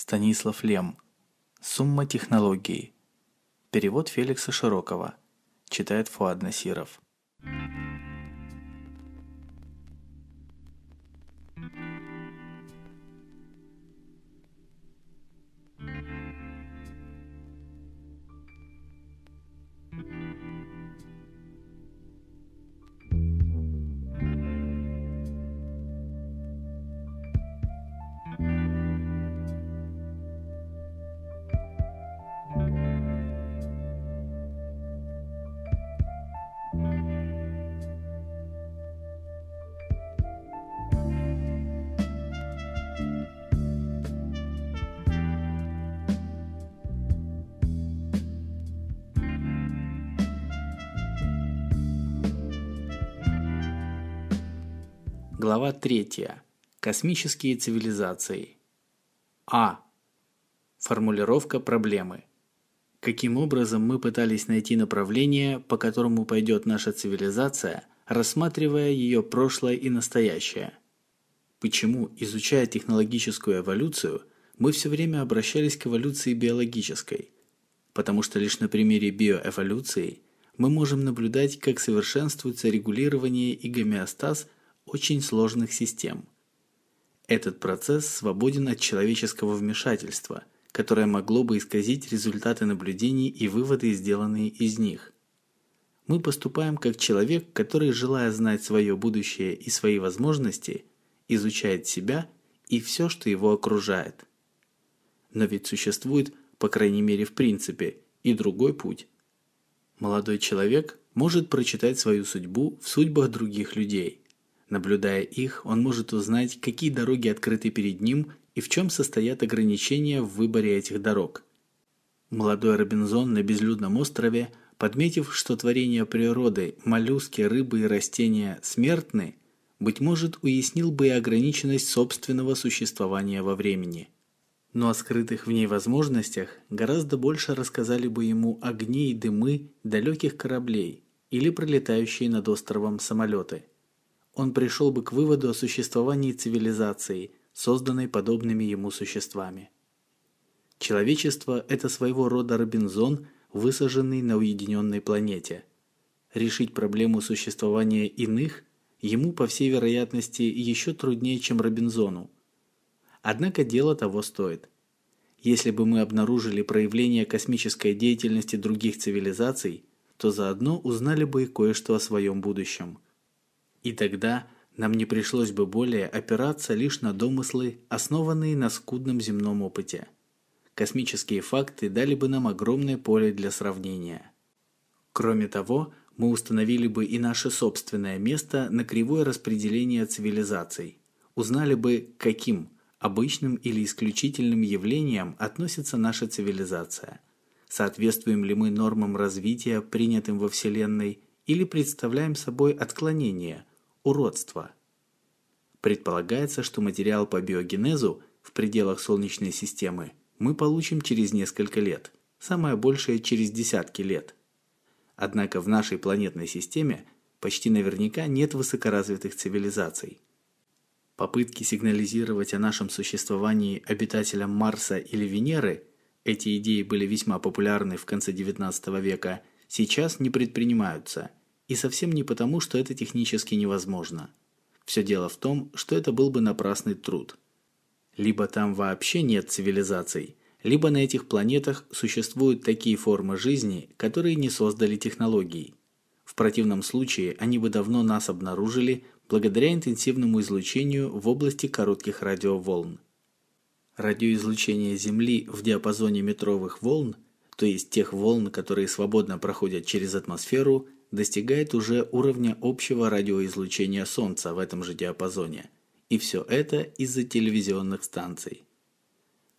Станислав Лем. Сумма технологий. Перевод Феликса Широкого. Читает Фуад Насиров. Глава 3. Космические цивилизации. А. Формулировка проблемы. Каким образом мы пытались найти направление, по которому пойдет наша цивилизация, рассматривая ее прошлое и настоящее? Почему, изучая технологическую эволюцию, мы все время обращались к эволюции биологической? Потому что лишь на примере биоэволюции мы можем наблюдать, как совершенствуется регулирование и гомеостаз – очень сложных систем. Этот процесс свободен от человеческого вмешательства, которое могло бы исказить результаты наблюдений и выводы, сделанные из них. Мы поступаем как человек, который, желая знать свое будущее и свои возможности, изучает себя и все, что его окружает. Но ведь существует, по крайней мере в принципе, и другой путь. Молодой человек может прочитать свою судьбу в судьбах других людей, Наблюдая их, он может узнать, какие дороги открыты перед ним и в чем состоят ограничения в выборе этих дорог. Молодой Робинзон на безлюдном острове, подметив, что творения природы, моллюски, рыбы и растения смертны, быть может, уяснил бы и ограниченность собственного существования во времени. Но о скрытых в ней возможностях гораздо больше рассказали бы ему огни и дымы далеких кораблей или пролетающие над островом самолеты он пришел бы к выводу о существовании цивилизации, созданной подобными ему существами. Человечество – это своего рода Робинзон, высаженный на уединенной планете. Решить проблему существования иных ему, по всей вероятности, еще труднее, чем Робинзону. Однако дело того стоит. Если бы мы обнаружили проявление космической деятельности других цивилизаций, то заодно узнали бы и кое-что о своем будущем – и тогда нам не пришлось бы более опираться лишь на домыслы, основанные на скудном земном опыте. Космические факты дали бы нам огромное поле для сравнения. Кроме того, мы установили бы и наше собственное место на кривое распределение цивилизаций. Узнали бы, каким обычным или исключительным явлениям относится наша цивилизация. Соответствуем ли мы нормам развития, принятым во Вселенной, или представляем собой отклонение – уродства. Предполагается, что материал по биогенезу в пределах Солнечной системы мы получим через несколько лет, самое большее через десятки лет. Однако в нашей планетной системе почти наверняка нет высокоразвитых цивилизаций. Попытки сигнализировать о нашем существовании обитателям Марса или Венеры, эти идеи были весьма популярны в конце XIX века, сейчас не предпринимаются – и совсем не потому, что это технически невозможно. Все дело в том, что это был бы напрасный труд. Либо там вообще нет цивилизаций, либо на этих планетах существуют такие формы жизни, которые не создали технологии. В противном случае они бы давно нас обнаружили благодаря интенсивному излучению в области коротких радиоволн. Радиоизлучение Земли в диапазоне метровых волн, то есть тех волн, которые свободно проходят через атмосферу, достигает уже уровня общего радиоизлучения Солнца в этом же диапазоне. И все это из-за телевизионных станций.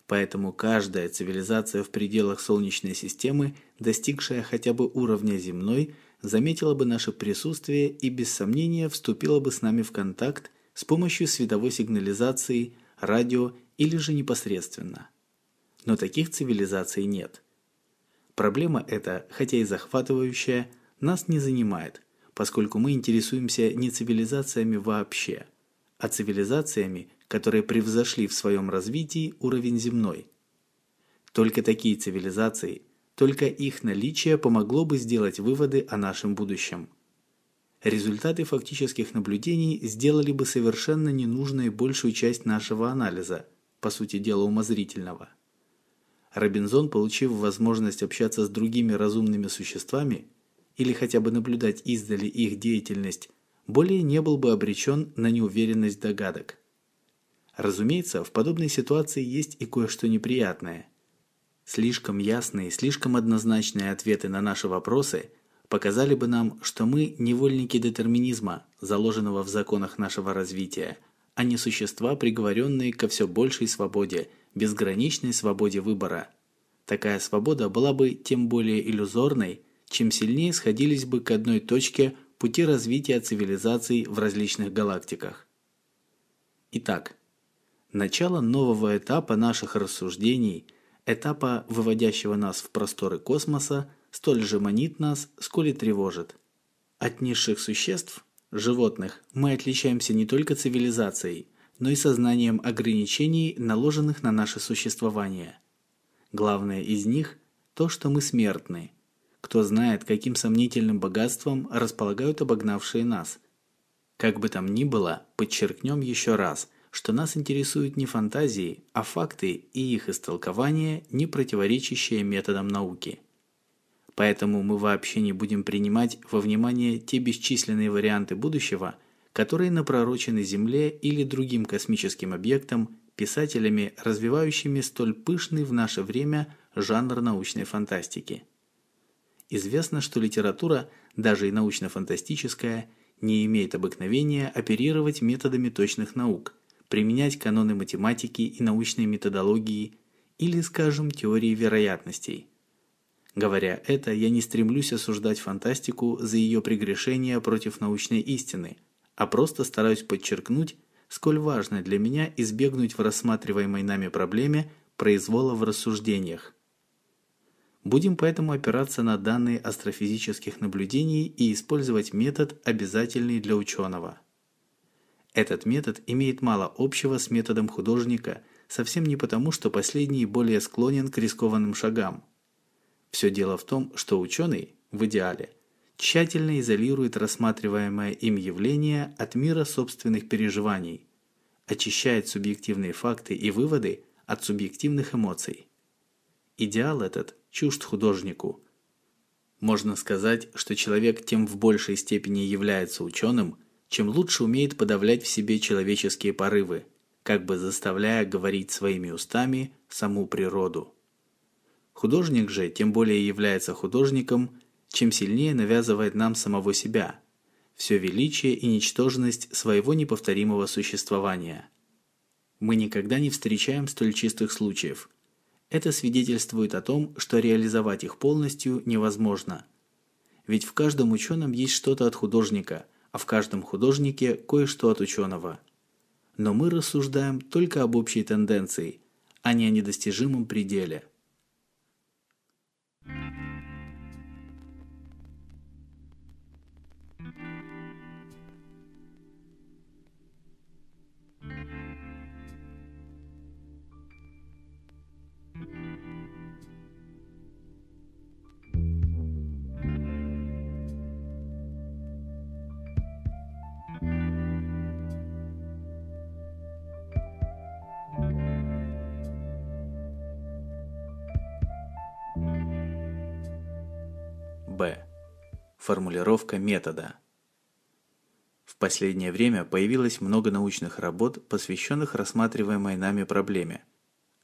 Поэтому каждая цивилизация в пределах Солнечной системы, достигшая хотя бы уровня земной, заметила бы наше присутствие и без сомнения вступила бы с нами в контакт с помощью световой сигнализации, радио или же непосредственно. Но таких цивилизаций нет. Проблема эта, хотя и захватывающая, нас не занимает, поскольку мы интересуемся не цивилизациями вообще, а цивилизациями, которые превзошли в своем развитии уровень земной. Только такие цивилизации, только их наличие помогло бы сделать выводы о нашем будущем. Результаты фактических наблюдений сделали бы совершенно ненужной большую часть нашего анализа, по сути дела умозрительного. Робинзон, получив возможность общаться с другими разумными существами или хотя бы наблюдать издали их деятельность, более не был бы обречен на неуверенность догадок. Разумеется, в подобной ситуации есть и кое-что неприятное. Слишком ясные, слишком однозначные ответы на наши вопросы показали бы нам, что мы невольники детерминизма, заложенного в законах нашего развития, а не существа, приговоренные ко все большей свободе, безграничной свободе выбора. Такая свобода была бы тем более иллюзорной, чем сильнее сходились бы к одной точке пути развития цивилизаций в различных галактиках. Итак, начало нового этапа наших рассуждений, этапа, выводящего нас в просторы космоса, столь же манит нас, сколь и тревожит. От низших существ, животных, мы отличаемся не только цивилизацией, но и сознанием ограничений, наложенных на наше существование. Главное из них – то, что мы смертны – кто знает, каким сомнительным богатством располагают обогнавшие нас. Как бы там ни было, подчеркнем еще раз, что нас интересуют не фантазии, а факты и их истолкование, не противоречащие методам науки. Поэтому мы вообще не будем принимать во внимание те бесчисленные варианты будущего, которые напророчены Земле или другим космическим объектам писателями, развивающими столь пышный в наше время жанр научной фантастики. Известно, что литература, даже и научно-фантастическая, не имеет обыкновения оперировать методами точных наук, применять каноны математики и научной методологии или, скажем, теории вероятностей. Говоря это, я не стремлюсь осуждать фантастику за ее прегрешения против научной истины, а просто стараюсь подчеркнуть, сколь важно для меня избегнуть в рассматриваемой нами проблеме произвола в рассуждениях, Будем поэтому опираться на данные астрофизических наблюдений и использовать метод, обязательный для ученого. Этот метод имеет мало общего с методом художника, совсем не потому, что последний более склонен к рискованным шагам. Все дело в том, что ученый, в идеале, тщательно изолирует рассматриваемое им явление от мира собственных переживаний, очищает субъективные факты и выводы от субъективных эмоций. Идеал этот чужд художнику. Можно сказать, что человек тем в большей степени является ученым, чем лучше умеет подавлять в себе человеческие порывы, как бы заставляя говорить своими устами саму природу. Художник же тем более является художником, чем сильнее навязывает нам самого себя, все величие и ничтожность своего неповторимого существования. Мы никогда не встречаем столь чистых случаев – это свидетельствует о том, что реализовать их полностью невозможно. Ведь в каждом ученом есть что-то от художника, а в каждом художнике кое-что от ученого. Но мы рассуждаем только об общей тенденции, а не о недостижимом пределе. Б. Формулировка метода. В последнее время появилось много научных работ, посвященных рассматриваемой нами проблеме.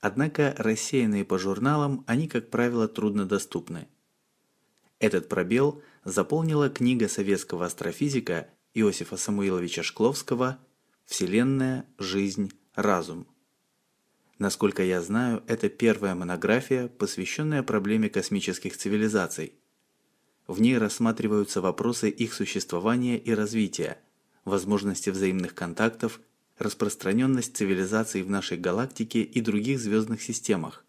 Однако рассеянные по журналам, они, как правило, труднодоступны. Этот пробел заполнила книга советского астрофизика Иосифа Самуиловича Шкловского «Вселенная, жизнь, разум». Насколько я знаю, это первая монография, посвященная проблеме космических цивилизаций – в ней рассматриваются вопросы их существования и развития, возможности взаимных контактов, распространенность цивилизаций в нашей галактике и других звездных системах.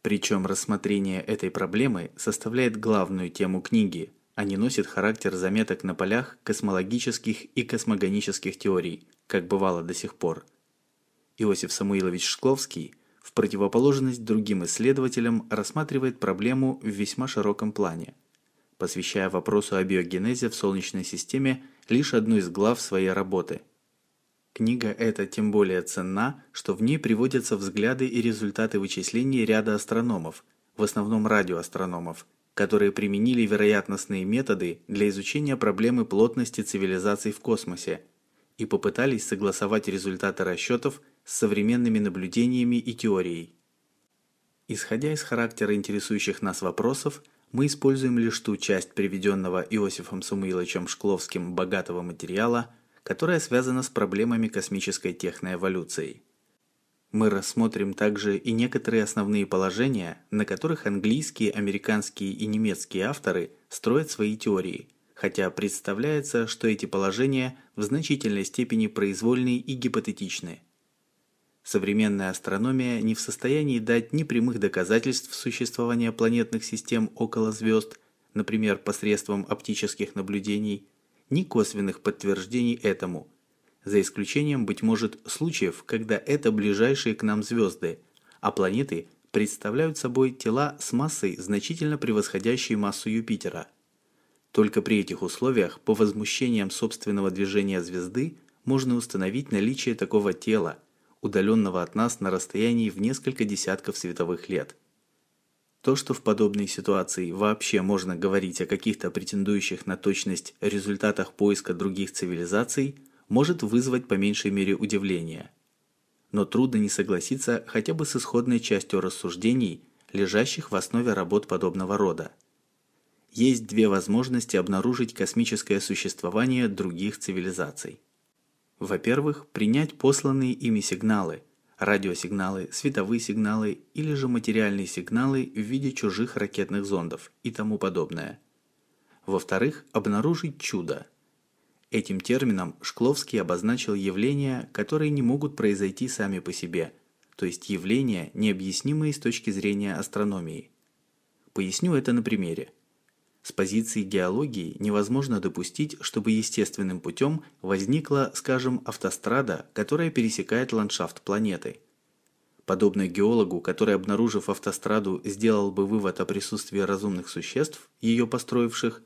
Причем рассмотрение этой проблемы составляет главную тему книги, а не носит характер заметок на полях космологических и космогонических теорий, как бывало до сих пор. Иосиф Самуилович Шкловский в противоположность другим исследователям рассматривает проблему в весьма широком плане, посвящая вопросу о биогенезе в Солнечной системе лишь одну из глав своей работы. Книга эта тем более ценна, что в ней приводятся взгляды и результаты вычислений ряда астрономов, в основном радиоастрономов, которые применили вероятностные методы для изучения проблемы плотности цивилизаций в космосе и попытались согласовать результаты расчетов с современными наблюдениями и теорией. Исходя из характера интересующих нас вопросов, мы используем лишь ту часть приведенного Иосифом Самуиловичем Шкловским богатого материала, которая связана с проблемами космической техноэволюции. Мы рассмотрим также и некоторые основные положения, на которых английские, американские и немецкие авторы строят свои теории, хотя представляется, что эти положения в значительной степени произвольны и гипотетичны. Современная астрономия не в состоянии дать ни прямых доказательств существования планетных систем около звезд, например, посредством оптических наблюдений, ни косвенных подтверждений этому, за исключением, быть может, случаев, когда это ближайшие к нам звезды, а планеты представляют собой тела с массой, значительно превосходящей массу Юпитера. Только при этих условиях по возмущениям собственного движения звезды можно установить наличие такого тела – удаленного от нас на расстоянии в несколько десятков световых лет. То, что в подобной ситуации вообще можно говорить о каких-то претендующих на точность результатах поиска других цивилизаций, может вызвать по меньшей мере удивление. Но трудно не согласиться хотя бы с исходной частью рассуждений, лежащих в основе работ подобного рода. Есть две возможности обнаружить космическое существование других цивилизаций. Во-первых, принять посланные ими сигналы, радиосигналы, световые сигналы или же материальные сигналы в виде чужих ракетных зондов и тому подобное. Во-вторых, обнаружить чудо. Этим термином Шкловский обозначил явления, которые не могут произойти сами по себе, то есть явления, необъяснимые с точки зрения астрономии. Поясню это на примере. С позиции геологии невозможно допустить, чтобы естественным путем возникла, скажем, автострада, которая пересекает ландшафт планеты. Подобно геологу, который, обнаружив автостраду, сделал бы вывод о присутствии разумных существ, ее построивших,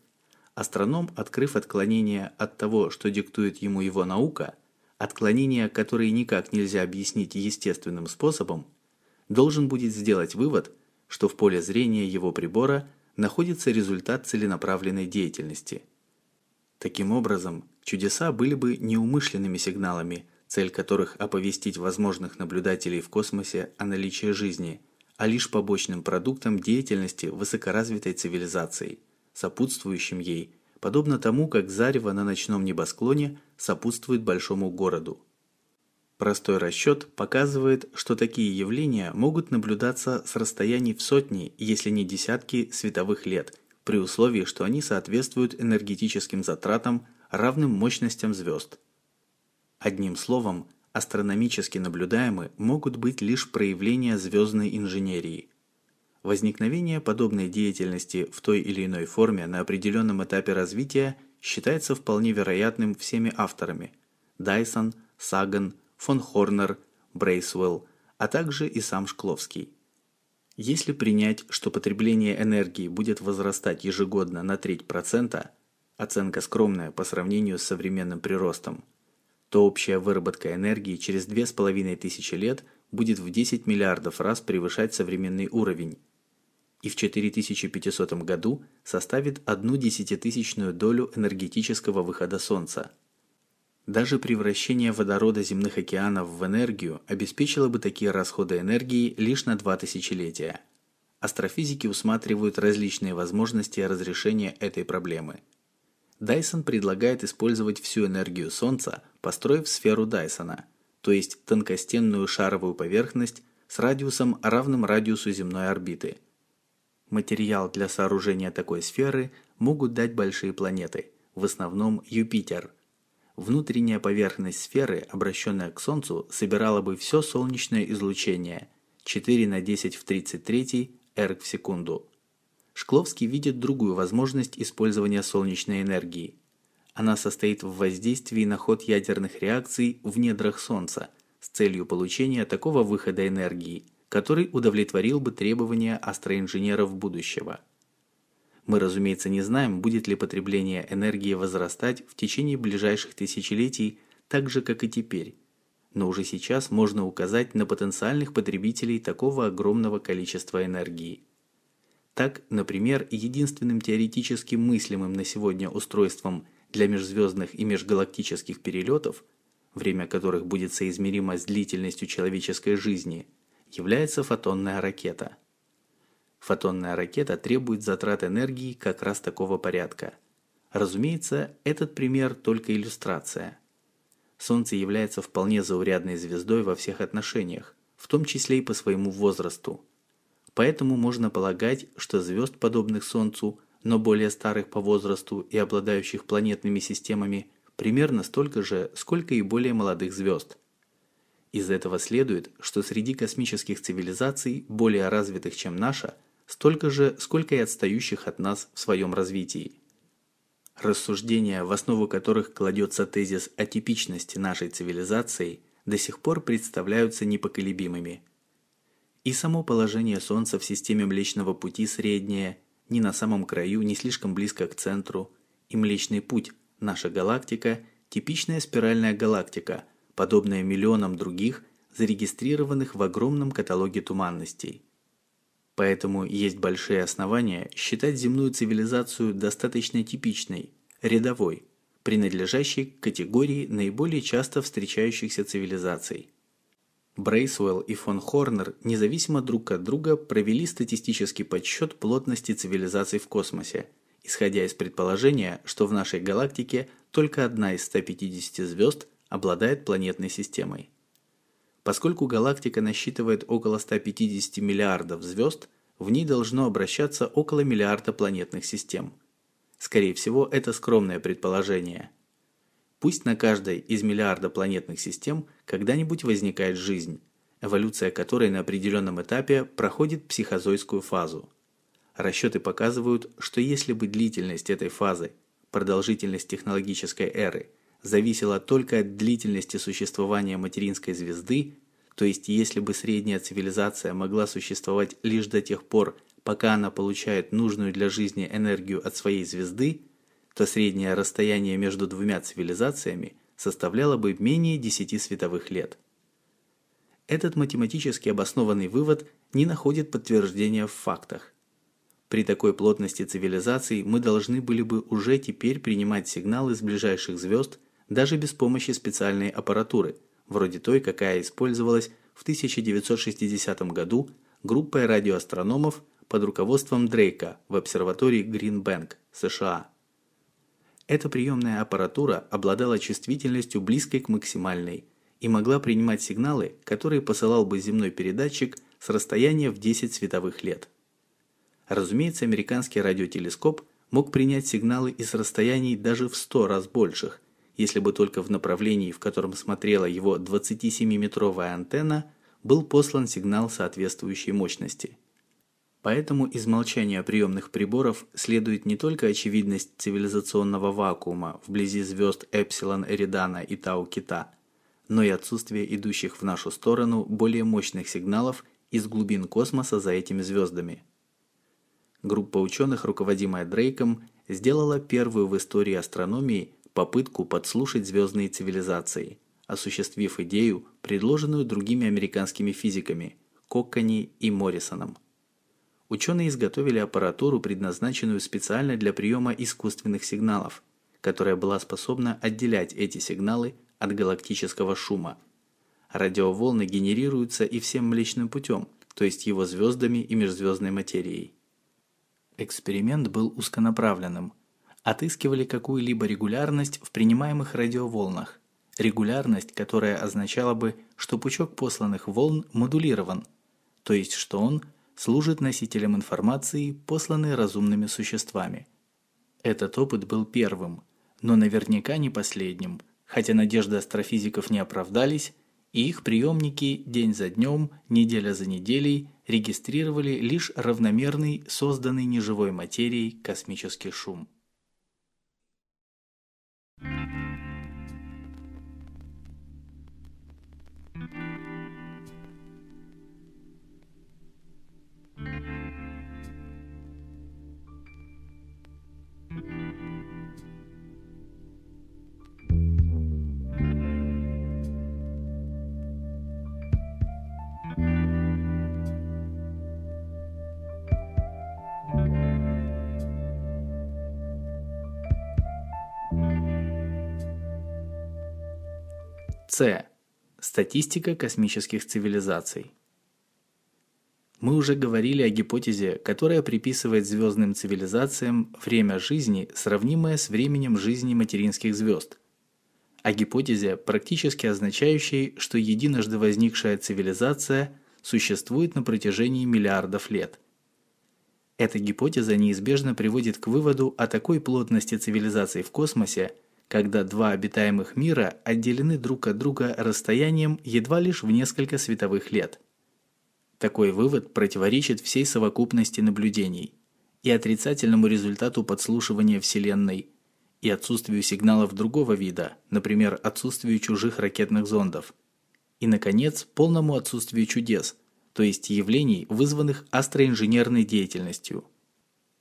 астроном, открыв отклонения от того, что диктует ему его наука, отклонения, которые никак нельзя объяснить естественным способом, должен будет сделать вывод, что в поле зрения его прибора – находится результат целенаправленной деятельности. Таким образом, чудеса были бы неумышленными сигналами, цель которых оповестить возможных наблюдателей в космосе о наличии жизни, а лишь побочным продуктом деятельности высокоразвитой цивилизации, сопутствующим ей, подобно тому, как зарево на ночном небосклоне сопутствует большому городу. Простой расчет показывает, что такие явления могут наблюдаться с расстояний в сотни, если не десятки световых лет, при условии, что они соответствуют энергетическим затратам, равным мощностям звезд. Одним словом, астрономически наблюдаемы могут быть лишь проявления звездной инженерии. Возникновение подобной деятельности в той или иной форме на определенном этапе развития считается вполне вероятным всеми авторами – Дайсон, Саган, фон Хорнер, Брейсвелл, а также и сам Шкловский. Если принять, что потребление энергии будет возрастать ежегодно на треть процента, оценка скромная по сравнению с современным приростом, то общая выработка энергии через 2500 лет будет в 10 миллиардов раз превышать современный уровень и в 4500 году составит одну десятитысячную долю энергетического выхода Солнца – даже превращение водорода земных океанов в энергию обеспечило бы такие расходы энергии лишь на два тысячелетия. Астрофизики усматривают различные возможности разрешения этой проблемы. Дайсон предлагает использовать всю энергию Солнца, построив сферу Дайсона, то есть тонкостенную шаровую поверхность с радиусом, равным радиусу земной орбиты. Материал для сооружения такой сферы могут дать большие планеты, в основном Юпитер – внутренняя поверхность сферы, обращенная к Солнцу, собирала бы все солнечное излучение 4 на 10 в 33 эрг в секунду. Шкловский видит другую возможность использования солнечной энергии. Она состоит в воздействии на ход ядерных реакций в недрах Солнца с целью получения такого выхода энергии, который удовлетворил бы требования астроинженеров будущего. Мы, разумеется, не знаем, будет ли потребление энергии возрастать в течение ближайших тысячелетий так же, как и теперь. Но уже сейчас можно указать на потенциальных потребителей такого огромного количества энергии. Так, например, единственным теоретически мыслимым на сегодня устройством для межзвездных и межгалактических перелетов, время которых будет соизмеримо с длительностью человеческой жизни, является фотонная ракета – Фотонная ракета требует затрат энергии как раз такого порядка. Разумеется, этот пример только иллюстрация. Солнце является вполне заурядной звездой во всех отношениях, в том числе и по своему возрасту. Поэтому можно полагать, что звезд, подобных Солнцу, но более старых по возрасту и обладающих планетными системами, примерно столько же, сколько и более молодых звезд. Из этого следует, что среди космических цивилизаций, более развитых, чем наша, столько же, сколько и отстающих от нас в своем развитии. Рассуждения, в основу которых кладется тезис о типичности нашей цивилизации, до сих пор представляются непоколебимыми. И само положение Солнца в системе Млечного Пути среднее, ни на самом краю, ни слишком близко к центру, и Млечный Путь, наша галактика, типичная спиральная галактика, подобная миллионам других, зарегистрированных в огромном каталоге туманностей. Поэтому есть большие основания считать земную цивилизацию достаточно типичной, рядовой, принадлежащей к категории наиболее часто встречающихся цивилизаций. Брейсуэлл и фон Хорнер независимо друг от друга провели статистический подсчет плотности цивилизаций в космосе, исходя из предположения, что в нашей галактике только одна из 150 звезд обладает планетной системой. Поскольку галактика насчитывает около 150 миллиардов звезд, в ней должно обращаться около миллиарда планетных систем. Скорее всего, это скромное предположение. Пусть на каждой из миллиарда планетных систем когда-нибудь возникает жизнь, эволюция которой на определенном этапе проходит психозойскую фазу. Расчеты показывают, что если бы длительность этой фазы, продолжительность технологической эры, зависела только от длительности существования материнской звезды, то есть если бы средняя цивилизация могла существовать лишь до тех пор, пока она получает нужную для жизни энергию от своей звезды, то среднее расстояние между двумя цивилизациями составляло бы менее 10 световых лет. Этот математически обоснованный вывод не находит подтверждения в фактах. При такой плотности цивилизаций мы должны были бы уже теперь принимать сигналы с ближайших звезд даже без помощи специальной аппаратуры, вроде той, какая использовалась в 1960 году группой радиоастрономов под руководством Дрейка в обсерватории Гринбэнк, США. Эта приемная аппаратура обладала чувствительностью близкой к максимальной и могла принимать сигналы, которые посылал бы земной передатчик с расстояния в 10 световых лет. Разумеется, американский радиотелескоп мог принять сигналы и с расстояний даже в 100 раз больших, если бы только в направлении, в котором смотрела его 27-метровая антенна, был послан сигнал соответствующей мощности. Поэтому из молчания приемных приборов следует не только очевидность цивилизационного вакуума вблизи звезд Эпсилон Эридана и Тау Кита, но и отсутствие идущих в нашу сторону более мощных сигналов из глубин космоса за этими звездами. Группа ученых, руководимая Дрейком, сделала первую в истории астрономии попытку подслушать звездные цивилизации, осуществив идею, предложенную другими американскими физиками Коккани и Моррисоном. Ученые изготовили аппаратуру, предназначенную специально для приема искусственных сигналов, которая была способна отделять эти сигналы от галактического шума. Радиоволны генерируются и всем Млечным путем, то есть его звездами и межзвездной материей. Эксперимент был узконаправленным – отыскивали какую-либо регулярность в принимаемых радиоволнах. Регулярность, которая означала бы, что пучок посланных волн модулирован, то есть что он служит носителем информации, посланной разумными существами. Этот опыт был первым, но наверняка не последним, хотя надежды астрофизиков не оправдались, и их приемники день за днем, неделя за неделей регистрировали лишь равномерный, созданный неживой материей космический шум. С. Статистика космических цивилизаций. Мы уже говорили о гипотезе, которая приписывает звездным цивилизациям время жизни, сравнимое с временем жизни материнских звезд. О гипотезе, практически означающей, что единожды возникшая цивилизация существует на протяжении миллиардов лет. Эта гипотеза неизбежно приводит к выводу о такой плотности цивилизаций в космосе, когда два обитаемых мира отделены друг от друга расстоянием едва лишь в несколько световых лет – такой вывод противоречит всей совокупности наблюдений и отрицательному результату подслушивания Вселенной, и отсутствию сигналов другого вида, например, отсутствию чужих ракетных зондов, и, наконец, полному отсутствию чудес, то есть явлений, вызванных астроинженерной деятельностью.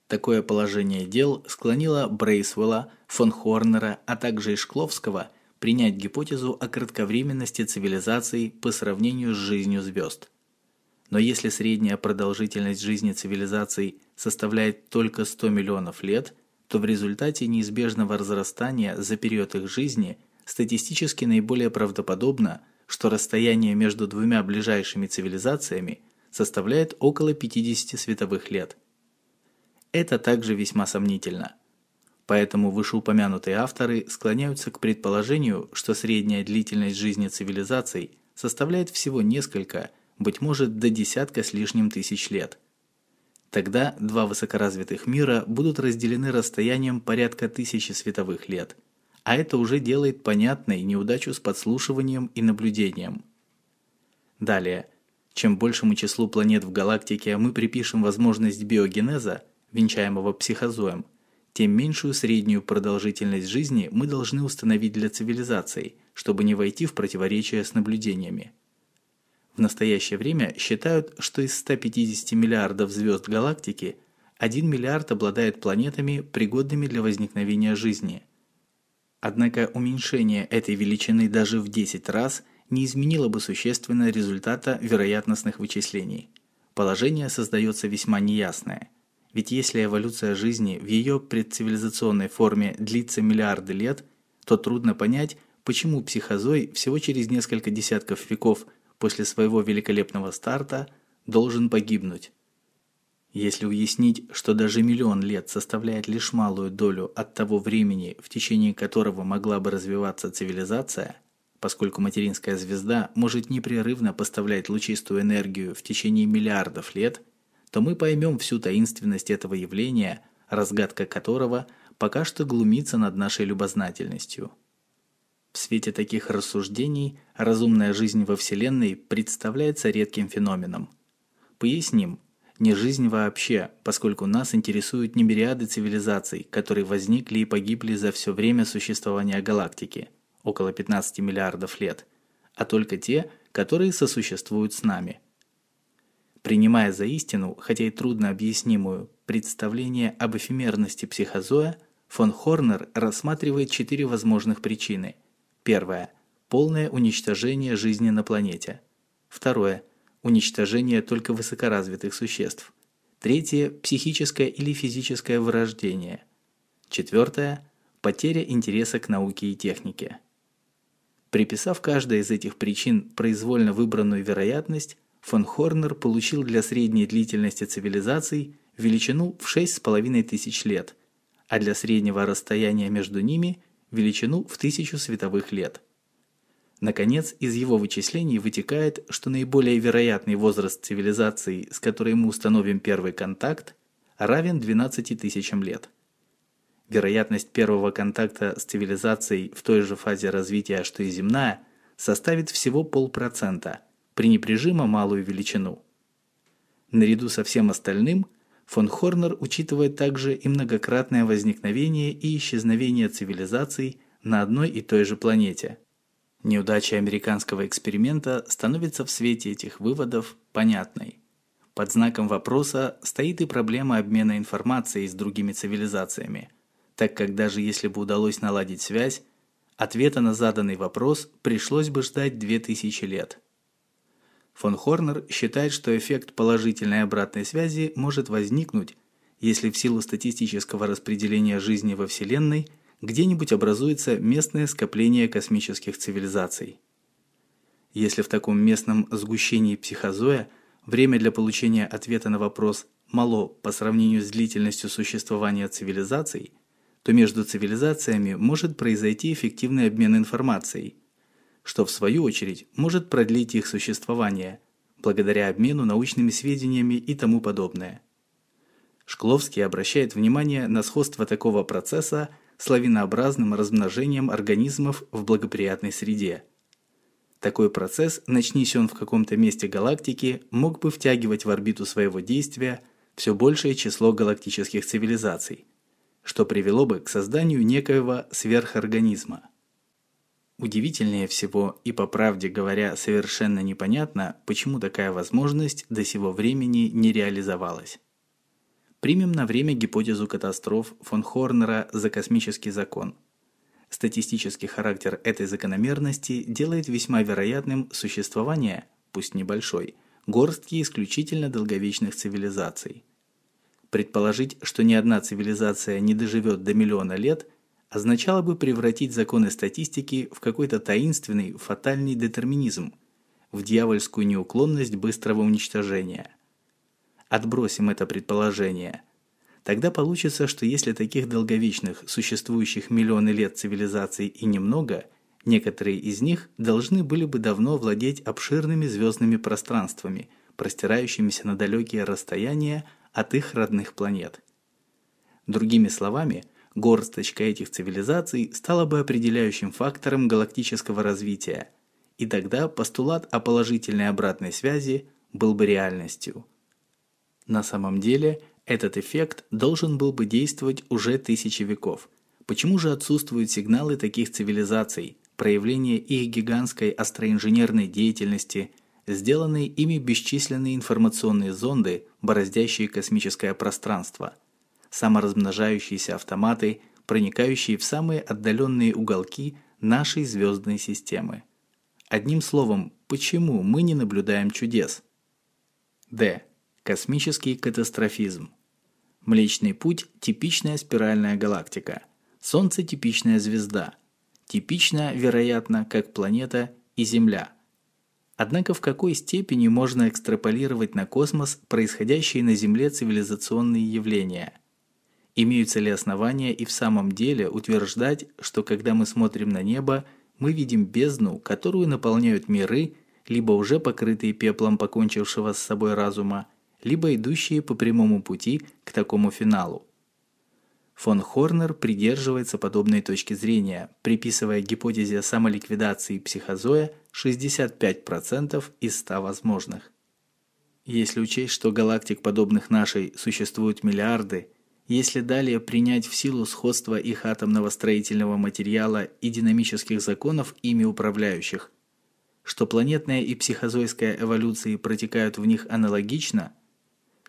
Такое положение дел склонило Брейсвелла, фон Хорнера, а также и Шкловского принять гипотезу о кратковременности цивилизаций по сравнению с жизнью звезд – но если средняя продолжительность жизни цивилизаций составляет только 100 миллионов лет, то в результате неизбежного разрастания за период их жизни статистически наиболее правдоподобно, что расстояние между двумя ближайшими цивилизациями составляет около 50 световых лет. Это также весьма сомнительно. Поэтому вышеупомянутые авторы склоняются к предположению, что средняя длительность жизни цивилизаций составляет всего несколько – быть может, до десятка с лишним тысяч лет. Тогда два высокоразвитых мира будут разделены расстоянием порядка тысячи световых лет, а это уже делает понятной неудачу с подслушиванием и наблюдением. Далее, чем большему числу планет в галактике мы припишем возможность биогенеза, венчаемого психозоем, тем меньшую среднюю продолжительность жизни мы должны установить для цивилизаций, чтобы не войти в противоречие с наблюдениями. В настоящее время считают, что из 150 миллиардов звезд галактики 1 миллиард обладает планетами, пригодными для возникновения жизни. Однако уменьшение этой величины даже в 10 раз не изменило бы существенно результата вероятностных вычислений. Положение создается весьма неясное. Ведь если эволюция жизни в ее предцивилизационной форме длится миллиарды лет, то трудно понять, почему психозой всего через несколько десятков веков после своего великолепного старта должен погибнуть. Если уяснить, что даже миллион лет составляет лишь малую долю от того времени, в течение которого могла бы развиваться цивилизация, поскольку материнская звезда может непрерывно поставлять лучистую энергию в течение миллиардов лет, то мы поймем всю таинственность этого явления, разгадка которого пока что глумится над нашей любознательностью. В свете таких рассуждений разумная жизнь во Вселенной представляется редким феноменом. Поясним, не жизнь вообще, поскольку нас интересуют не мириады цивилизаций, которые возникли и погибли за все время существования галактики, около 15 миллиардов лет, а только те, которые сосуществуют с нами. Принимая за истину, хотя и трудно объяснимую, представление об эфемерности психозоя, фон Хорнер рассматривает четыре возможных причины – Первое. Полное уничтожение жизни на планете. Второе. Уничтожение только высокоразвитых существ. Третье. Психическое или физическое вырождение. Четвертое. Потеря интереса к науке и технике. Приписав каждой из этих причин произвольно выбранную вероятность, фон Хорнер получил для средней длительности цивилизаций величину в 6,5 тысяч лет, а для среднего расстояния между ними величину в тысячу световых лет. Наконец, из его вычислений вытекает, что наиболее вероятный возраст цивилизации, с которой мы установим первый контакт, равен 12 тысячам лет. Вероятность первого контакта с цивилизацией в той же фазе развития, что и земная, составит всего полпроцента, пренебрежимо малую величину. Наряду со всем остальным – Фон Хорнер учитывает также и многократное возникновение и исчезновение цивилизаций на одной и той же планете. Неудача американского эксперимента становится в свете этих выводов понятной. Под знаком вопроса стоит и проблема обмена информацией с другими цивилизациями, так как даже если бы удалось наладить связь, ответа на заданный вопрос пришлось бы ждать 2000 лет – Фон Хорнер считает, что эффект положительной обратной связи может возникнуть, если в силу статистического распределения жизни во Вселенной где-нибудь образуется местное скопление космических цивилизаций. Если в таком местном сгущении психозоя время для получения ответа на вопрос мало по сравнению с длительностью существования цивилизаций, то между цивилизациями может произойти эффективный обмен информацией, что в свою очередь может продлить их существование благодаря обмену научными сведениями и тому подобное. Шкловский обращает внимание на сходство такого процесса с лавинообразным размножением организмов в благоприятной среде. Такой процесс, начнись он в каком-то месте галактики, мог бы втягивать в орбиту своего действия все большее число галактических цивилизаций, что привело бы к созданию некоего сверхорганизма. Удивительнее всего и по правде говоря совершенно непонятно, почему такая возможность до сего времени не реализовалась. Примем на время гипотезу катастроф фон Хорнера за космический закон. Статистический характер этой закономерности делает весьма вероятным существование, пусть небольшой, горстки исключительно долговечных цивилизаций. Предположить, что ни одна цивилизация не доживет до миллиона лет, означало бы превратить законы статистики в какой-то таинственный фатальный детерминизм, в дьявольскую неуклонность быстрого уничтожения. Отбросим это предположение. Тогда получится, что если таких долговечных, существующих миллионы лет цивилизаций и немного, некоторые из них должны были бы давно владеть обширными звездными пространствами, простирающимися на далекие расстояния от их родных планет. Другими словами, горсточка этих цивилизаций стала бы определяющим фактором галактического развития, и тогда постулат о положительной обратной связи был бы реальностью – на самом деле, этот эффект должен был бы действовать уже тысячи веков. Почему же отсутствуют сигналы таких цивилизаций, проявление их гигантской астроинженерной деятельности, сделанные ими бесчисленные информационные зонды, бороздящие космическое пространство, саморазмножающиеся автоматы, проникающие в самые отдаленные уголки нашей звездной системы? Одним словом, почему мы не наблюдаем чудес? Д. Космический катастрофизм. Млечный путь – типичная спиральная галактика. Солнце – типичная звезда. Типично, вероятно, как планета и Земля. Однако в какой степени можно экстраполировать на космос происходящие на Земле цивилизационные явления? Имеются ли основания и в самом деле утверждать, что когда мы смотрим на небо, мы видим бездну, которую наполняют миры, либо уже покрытые пеплом покончившего с собой разума, либо идущие по прямому пути к такому финалу. Фон Хорнер придерживается подобной точки зрения, приписывая гипотезе самоликвидации психозоя 65% из 100 возможных. Если учесть, что галактик, подобных нашей, существуют миллиарды, если далее принять в силу сходства их атомного строительного материала и динамических законов ими управляющих, что планетная и психозойская эволюции протекают в них аналогично –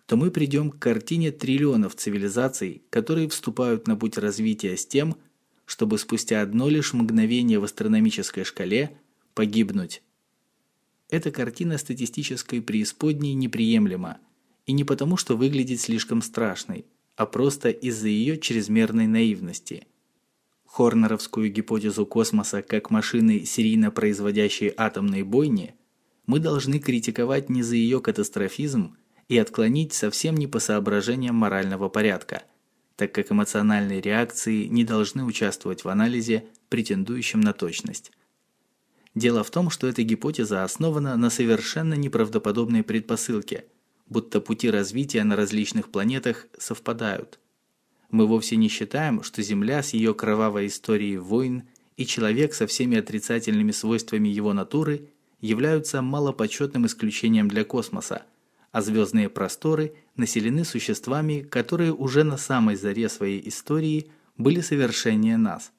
то мы придем к картине триллионов цивилизаций, которые вступают на путь развития с тем, чтобы спустя одно лишь мгновение в астрономической шкале погибнуть. Эта картина статистической преисподней неприемлема, и не потому, что выглядит слишком страшной, а просто из-за ее чрезмерной наивности. Хорнеровскую гипотезу космоса как машины, серийно производящей атомные бойни, мы должны критиковать не за ее катастрофизм, и отклонить совсем не по соображениям морального порядка, так как эмоциональные реакции не должны участвовать в анализе, претендующем на точность. Дело в том, что эта гипотеза основана на совершенно неправдоподобной предпосылке, будто пути развития на различных планетах совпадают. Мы вовсе не считаем, что Земля с ее кровавой историей войн и человек со всеми отрицательными свойствами его натуры являются малопочетным исключением для космоса – а звездные просторы населены существами, которые уже на самой заре своей истории были совершеннее нас.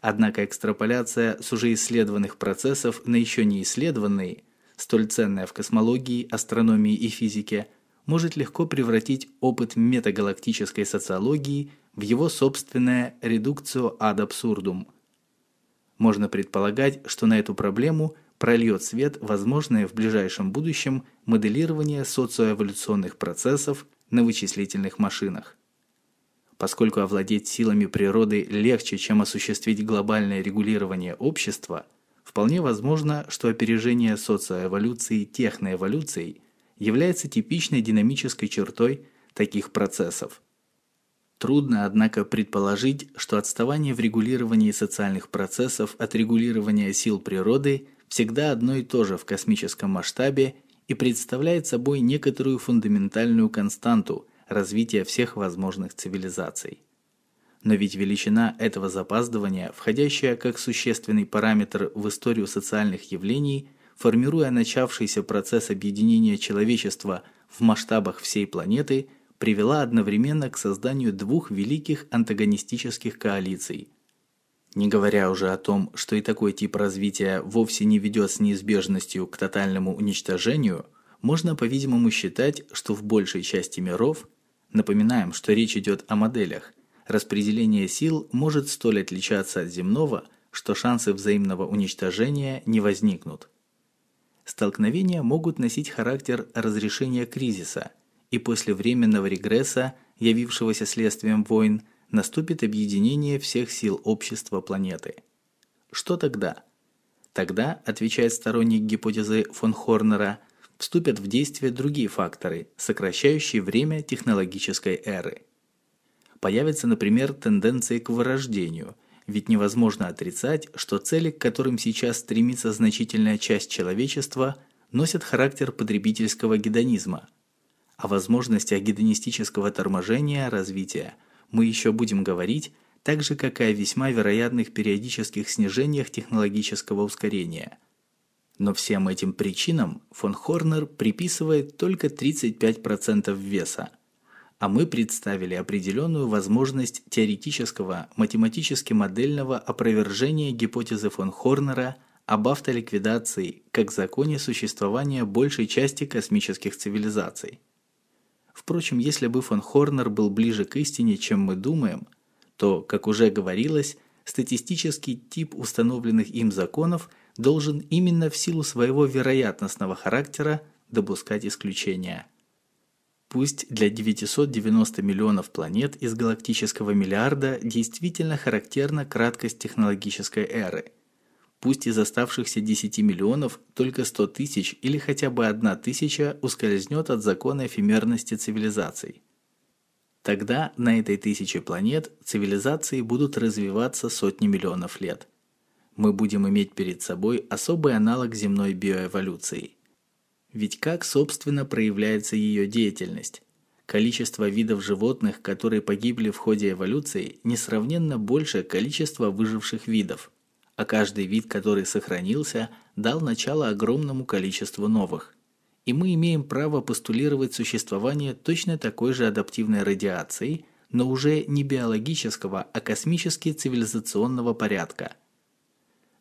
Однако экстраполяция с уже исследованных процессов на еще не исследованные, столь ценная в космологии, астрономии и физике, может легко превратить опыт метагалактической социологии в его собственное редукцио ad absurdum. Можно предполагать, что на эту проблему – прольет свет возможное в ближайшем будущем моделирование социоэволюционных процессов на вычислительных машинах. Поскольку овладеть силами природы легче, чем осуществить глобальное регулирование общества, вполне возможно, что опережение социоэволюции техноэволюцией является типичной динамической чертой таких процессов. Трудно, однако, предположить, что отставание в регулировании социальных процессов от регулирования сил природы всегда одно и то же в космическом масштабе и представляет собой некоторую фундаментальную константу развития всех возможных цивилизаций. Но ведь величина этого запаздывания, входящая как существенный параметр в историю социальных явлений, формируя начавшийся процесс объединения человечества в масштабах всей планеты, привела одновременно к созданию двух великих антагонистических коалиций – не говоря уже о том, что и такой тип развития вовсе не ведет с неизбежностью к тотальному уничтожению, можно, по-видимому, считать, что в большей части миров, напоминаем, что речь идет о моделях, распределение сил может столь отличаться от земного, что шансы взаимного уничтожения не возникнут. Столкновения могут носить характер разрешения кризиса, и после временного регресса, явившегося следствием войн, наступит объединение всех сил общества планеты. Что тогда? Тогда, отвечает сторонник гипотезы фон Хорнера, вступят в действие другие факторы, сокращающие время технологической эры. Появятся, например, тенденции к вырождению, ведь невозможно отрицать, что цели, к которым сейчас стремится значительная часть человечества, носят характер потребительского гедонизма, а возможности гедонистического торможения развития – мы еще будем говорить, так же как и о весьма вероятных периодических снижениях технологического ускорения. Но всем этим причинам фон Хорнер приписывает только 35% веса, а мы представили определенную возможность теоретического математически-модельного опровержения гипотезы фон Хорнера об автоликвидации как законе существования большей части космических цивилизаций. Впрочем, если бы фон Хорнер был ближе к истине, чем мы думаем, то, как уже говорилось, статистический тип установленных им законов должен именно в силу своего вероятностного характера допускать исключения. Пусть для 990 миллионов планет из галактического миллиарда действительно характерна краткость технологической эры – Пусть из оставшихся 10 миллионов только 100 тысяч или хотя бы одна тысяча ускользнет от закона эфемерности цивилизаций. Тогда на этой тысяче планет цивилизации будут развиваться сотни миллионов лет. Мы будем иметь перед собой особый аналог земной биоэволюции. Ведь как, собственно, проявляется ее деятельность? Количество видов животных, которые погибли в ходе эволюции, несравненно больше количества выживших видов – а каждый вид, который сохранился, дал начало огромному количеству новых. И мы имеем право постулировать существование точно такой же адаптивной радиации, но уже не биологического, а космически цивилизационного порядка.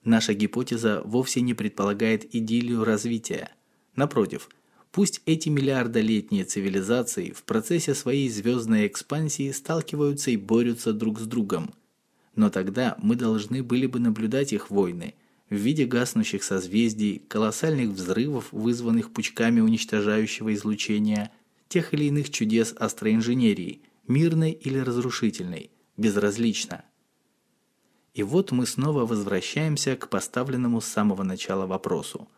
Наша гипотеза вовсе не предполагает идиллию развития. Напротив, пусть эти миллиардолетние цивилизации в процессе своей звездной экспансии сталкиваются и борются друг с другом – но тогда мы должны были бы наблюдать их войны в виде гаснущих созвездий, колоссальных взрывов, вызванных пучками уничтожающего излучения, тех или иных чудес астроинженерии, мирной или разрушительной, безразлично. И вот мы снова возвращаемся к поставленному с самого начала вопросу.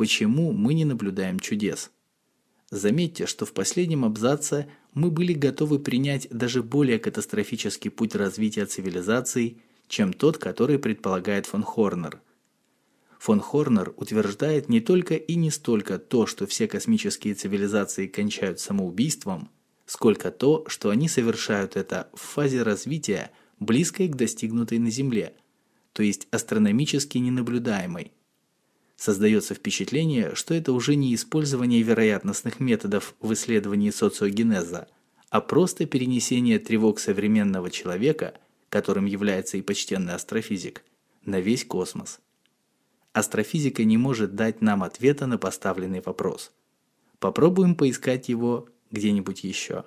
Почему мы не наблюдаем чудес? Заметьте, что в последнем абзаце мы были готовы принять даже более катастрофический путь развития цивилизаций, чем тот, который предполагает фон Хорнер. Фон Хорнер утверждает не только и не столько то, что все космические цивилизации кончают самоубийством, сколько то, что они совершают это в фазе развития, близкой к достигнутой на Земле, то есть астрономически ненаблюдаемой. Создается впечатление, что это уже не использование вероятностных методов в исследовании социогенеза, а просто перенесение тревог современного человека, которым является и почтенный астрофизик, на весь космос. Астрофизика не может дать нам ответа на поставленный вопрос. Попробуем поискать его где-нибудь еще.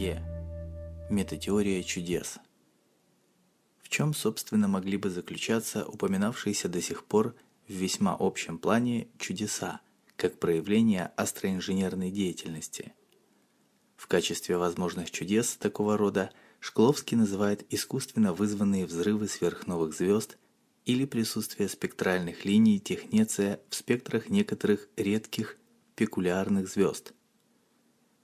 Е. Метатеория чудес. В чем, собственно, могли бы заключаться упоминавшиеся до сих пор в весьма общем плане чудеса, как проявление астроинженерной деятельности? В качестве возможных чудес такого рода Шкловский называет искусственно вызванные взрывы сверхновых звезд или присутствие спектральных линий технеция в спектрах некоторых редких пекулярных звезд.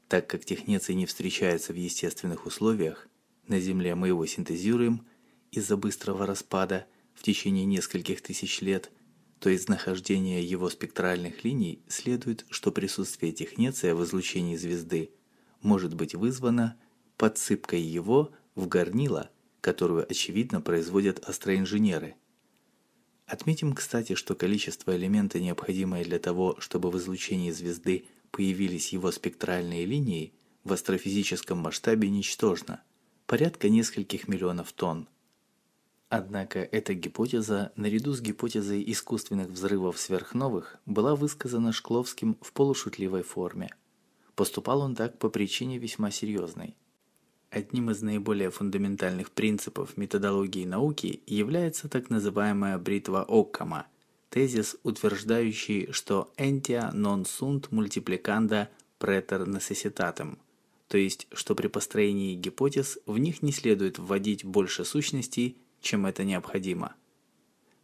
Так как технеций не встречается в естественных условиях, на Земле мы его синтезируем из-за быстрого распада в течение нескольких тысяч лет, то из нахождения его спектральных линий следует, что присутствие технеция в излучении звезды может быть вызвано подсыпкой его в горнило, которую очевидно производят астроинженеры – Отметим, кстати, что количество элемента, необходимое для того, чтобы в излучении звезды появились его спектральные линии, в астрофизическом масштабе ничтожно, порядка нескольких миллионов тонн. Однако эта гипотеза, наряду с гипотезой искусственных взрывов сверхновых, была высказана Шкловским в полушутливой форме. Поступал он так по причине весьма серьезной – Одним из наиболее фундаментальных принципов методологии науки является так называемая бритва Оккама, тезис, утверждающий, что entia non sunt multiplicanda praeter necessitatem, то есть, что при построении гипотез в них не следует вводить больше сущностей, чем это необходимо.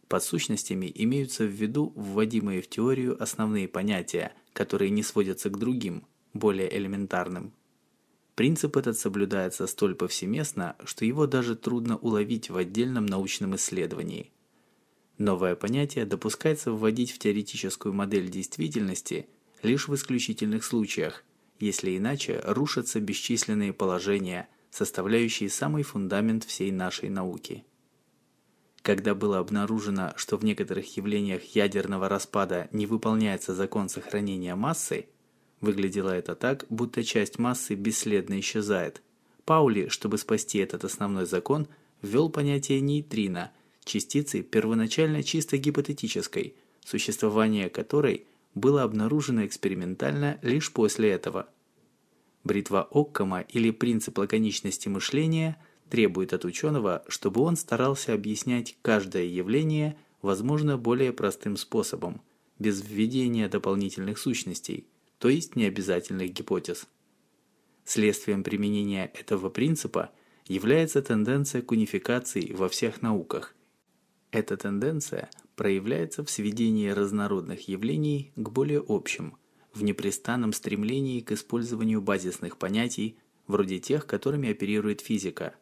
Под сущностями имеются в виду вводимые в теорию основные понятия, которые не сводятся к другим, более элементарным – Принцип этот соблюдается столь повсеместно, что его даже трудно уловить в отдельном научном исследовании. Новое понятие допускается вводить в теоретическую модель действительности лишь в исключительных случаях, если иначе рушатся бесчисленные положения, составляющие самый фундамент всей нашей науки. Когда было обнаружено, что в некоторых явлениях ядерного распада не выполняется закон сохранения массы, Выглядело это так, будто часть массы бесследно исчезает. Паули, чтобы спасти этот основной закон, ввел понятие нейтрино, частицы первоначально чисто гипотетической, существование которой было обнаружено экспериментально лишь после этого. Бритва Оккама или принцип лаконичности мышления требует от ученого, чтобы он старался объяснять каждое явление, возможно, более простым способом, без введения дополнительных сущностей – то есть необязательных гипотез. Следствием применения этого принципа является тенденция к унификации во всех науках. Эта тенденция проявляется в сведении разнородных явлений к более общим, в непрестанном стремлении к использованию базисных понятий, вроде тех, которыми оперирует физика.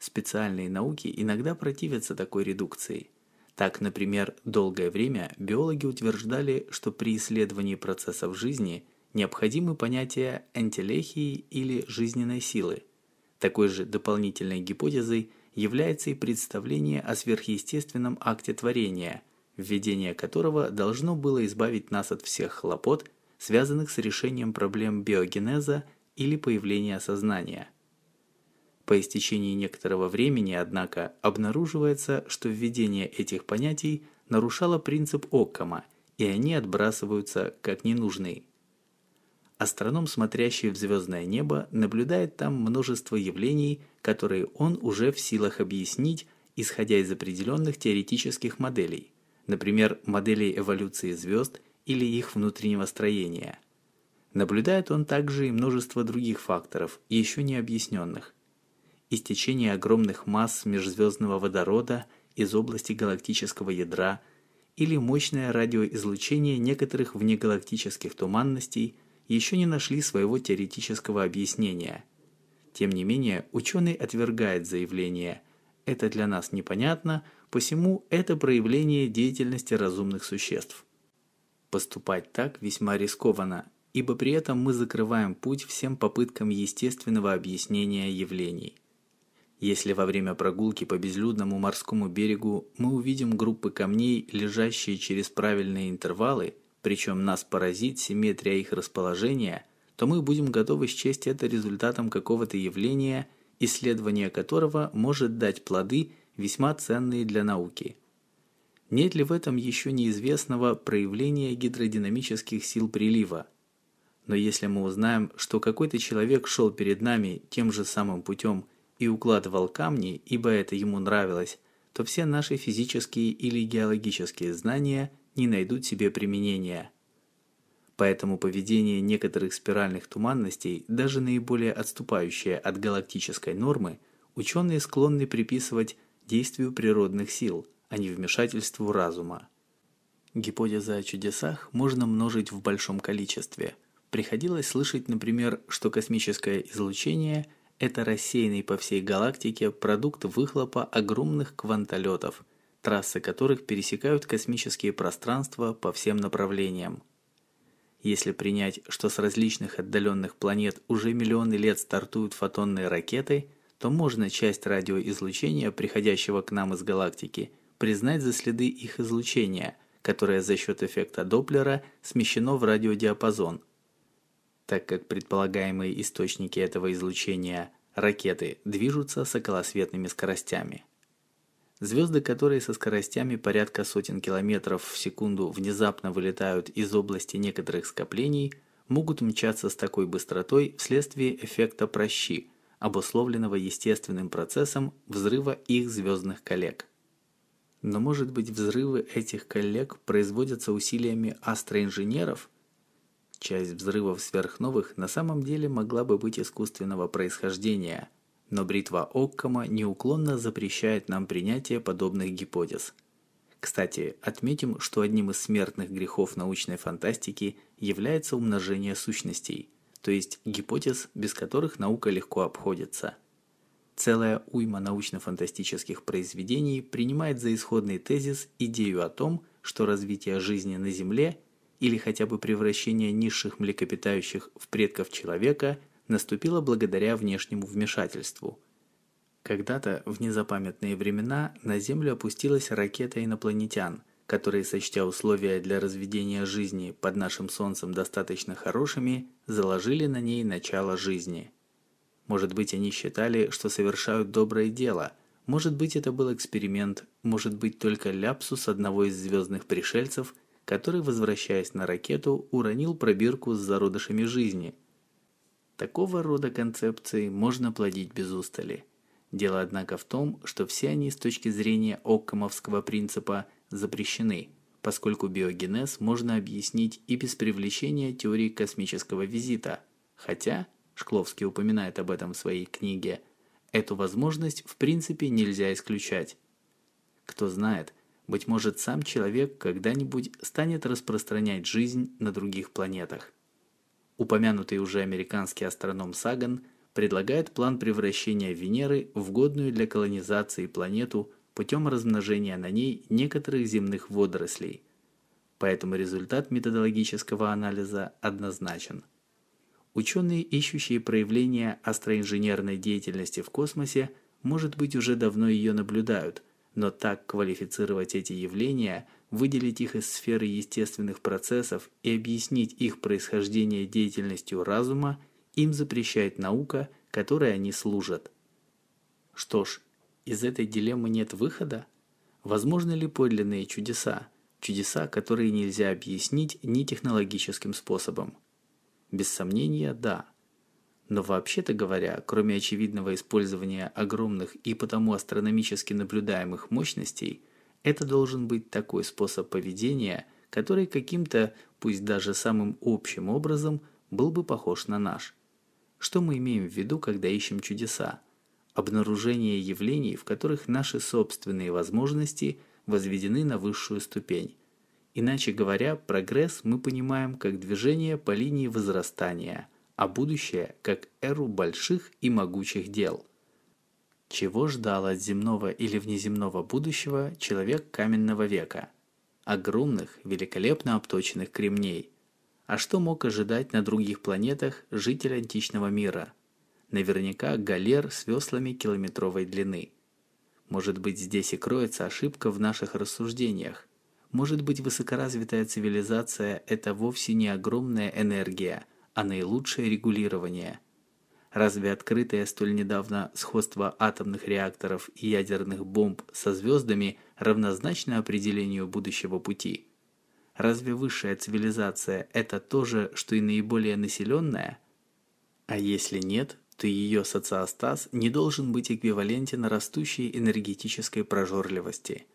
Специальные науки иногда противятся такой редукции – так, например, долгое время биологи утверждали, что при исследовании процессов жизни необходимы понятия энтелехии или жизненной силы. Такой же дополнительной гипотезой является и представление о сверхъестественном акте творения, введение которого должно было избавить нас от всех хлопот, связанных с решением проблем биогенеза или появления сознания – по истечении некоторого времени, однако, обнаруживается, что введение этих понятий нарушало принцип Оккама, и они отбрасываются как ненужные. Астроном, смотрящий в звездное небо, наблюдает там множество явлений, которые он уже в силах объяснить, исходя из определенных теоретических моделей, например, моделей эволюции звезд или их внутреннего строения. Наблюдает он также и множество других факторов, еще не объясненных, истечение огромных масс межзвездного водорода из области галактического ядра или мощное радиоизлучение некоторых внегалактических туманностей еще не нашли своего теоретического объяснения. Тем не менее, ученый отвергает заявление «это для нас непонятно, посему это проявление деятельности разумных существ». Поступать так весьма рискованно, ибо при этом мы закрываем путь всем попыткам естественного объяснения явлений. Если во время прогулки по безлюдному морскому берегу мы увидим группы камней, лежащие через правильные интервалы, причем нас поразит симметрия их расположения, то мы будем готовы счесть это результатом какого-то явления, исследование которого может дать плоды, весьма ценные для науки. Нет ли в этом еще неизвестного проявления гидродинамических сил прилива? Но если мы узнаем, что какой-то человек шел перед нами тем же самым путем и укладывал камни, ибо это ему нравилось, то все наши физические или геологические знания не найдут себе применения. Поэтому поведение некоторых спиральных туманностей, даже наиболее отступающее от галактической нормы, ученые склонны приписывать действию природных сил, а не вмешательству разума. Гипотезы о чудесах можно множить в большом количестве. Приходилось слышать, например, что космическое излучение – это рассеянный по всей галактике продукт выхлопа огромных квантолетов, трассы которых пересекают космические пространства по всем направлениям. Если принять, что с различных отдаленных планет уже миллионы лет стартуют фотонные ракеты, то можно часть радиоизлучения, приходящего к нам из галактики, признать за следы их излучения – которое за счет эффекта Доплера смещено в радиодиапазон. Так как предполагаемые источники этого излучения ракеты движутся с околосветными скоростями. Звезды, которые со скоростями порядка сотен километров в секунду внезапно вылетают из области некоторых скоплений, могут мчаться с такой быстротой вследствие эффекта прощи, обусловленного естественным процессом взрыва их звездных коллег. Но может быть взрывы этих коллег производятся усилиями астроинженеров? Часть взрывов сверхновых на самом деле могла бы быть искусственного происхождения, но бритва Оккама неуклонно запрещает нам принятие подобных гипотез. Кстати, отметим, что одним из смертных грехов научной фантастики является умножение сущностей, то есть гипотез, без которых наука легко обходится – Целая уйма научно-фантастических произведений принимает за исходный тезис идею о том, что развитие жизни на Земле или хотя бы превращение низших млекопитающих в предков человека наступило благодаря внешнему вмешательству. Когда-то, в незапамятные времена, на Землю опустилась ракета инопланетян, которые, сочтя условия для разведения жизни под нашим Солнцем достаточно хорошими, заложили на ней начало жизни – может быть, они считали, что совершают доброе дело. Может быть, это был эксперимент, может быть, только ляпсус одного из звездных пришельцев, который, возвращаясь на ракету, уронил пробирку с зародышами жизни. Такого рода концепции можно плодить без устали. Дело, однако, в том, что все они с точки зрения Оккамовского принципа запрещены, поскольку биогенез можно объяснить и без привлечения теории космического визита, хотя Шкловский упоминает об этом в своей книге, эту возможность в принципе нельзя исключать. Кто знает, быть может сам человек когда-нибудь станет распространять жизнь на других планетах. Упомянутый уже американский астроном Саган предлагает план превращения Венеры в годную для колонизации планету путем размножения на ней некоторых земных водорослей. Поэтому результат методологического анализа однозначен – Ученые, ищущие проявления астроинженерной деятельности в космосе, может быть, уже давно ее наблюдают, но так квалифицировать эти явления, выделить их из сферы естественных процессов и объяснить их происхождение деятельностью разума им запрещает наука, которой они служат. Что ж, из этой дилеммы нет выхода? Возможны ли подлинные чудеса? Чудеса, которые нельзя объяснить ни технологическим способом. Без сомнения, да. Но вообще-то говоря, кроме очевидного использования огромных и потому астрономически наблюдаемых мощностей, это должен быть такой способ поведения, который каким-то, пусть даже самым общим образом, был бы похож на наш. Что мы имеем в виду, когда ищем чудеса? Обнаружение явлений, в которых наши собственные возможности возведены на высшую ступень, Иначе говоря, прогресс мы понимаем как движение по линии возрастания, а будущее как эру больших и могучих дел. Чего ждал от земного или внеземного будущего человек каменного века? Огромных, великолепно обточенных кремней. А что мог ожидать на других планетах житель античного мира? Наверняка галер с веслами километровой длины. Может быть, здесь и кроется ошибка в наших рассуждениях – может быть, высокоразвитая цивилизация – это вовсе не огромная энергия, а наилучшее регулирование. Разве открытое столь недавно сходство атомных реакторов и ядерных бомб со звездами равнозначно определению будущего пути? Разве высшая цивилизация – это то же, что и наиболее населенная? А если нет, то ее социостаз не должен быть эквивалентен растущей энергетической прожорливости.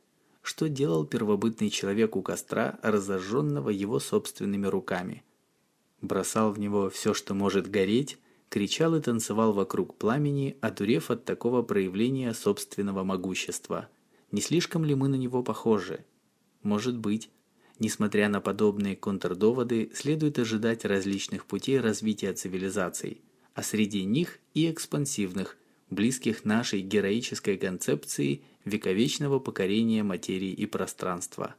Что делал первобытный человек у костра, разожженного его собственными руками? Бросал в него все, что может гореть, кричал и танцевал вокруг пламени, одурев от такого проявления собственного могущества. Не слишком ли мы на него похожи? Может быть. Несмотря на подобные контрдоводы, следует ожидать различных путей развития цивилизаций – а среди них и экспансивных, близких нашей героической концепции вековечного покорения материи и пространства.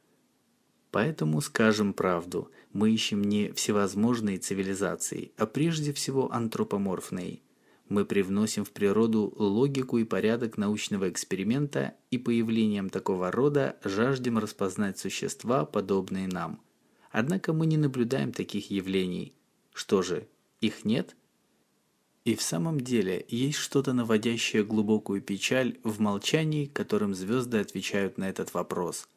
Поэтому скажем правду, мы ищем не всевозможные цивилизации, а прежде всего антропоморфные. Мы привносим в природу логику и порядок научного эксперимента и появлением такого рода жаждем распознать существа, подобные нам. Однако мы не наблюдаем таких явлений. Что же, их нет – и в самом деле есть что-то наводящее глубокую печаль в молчании, которым звезды отвечают на этот вопрос.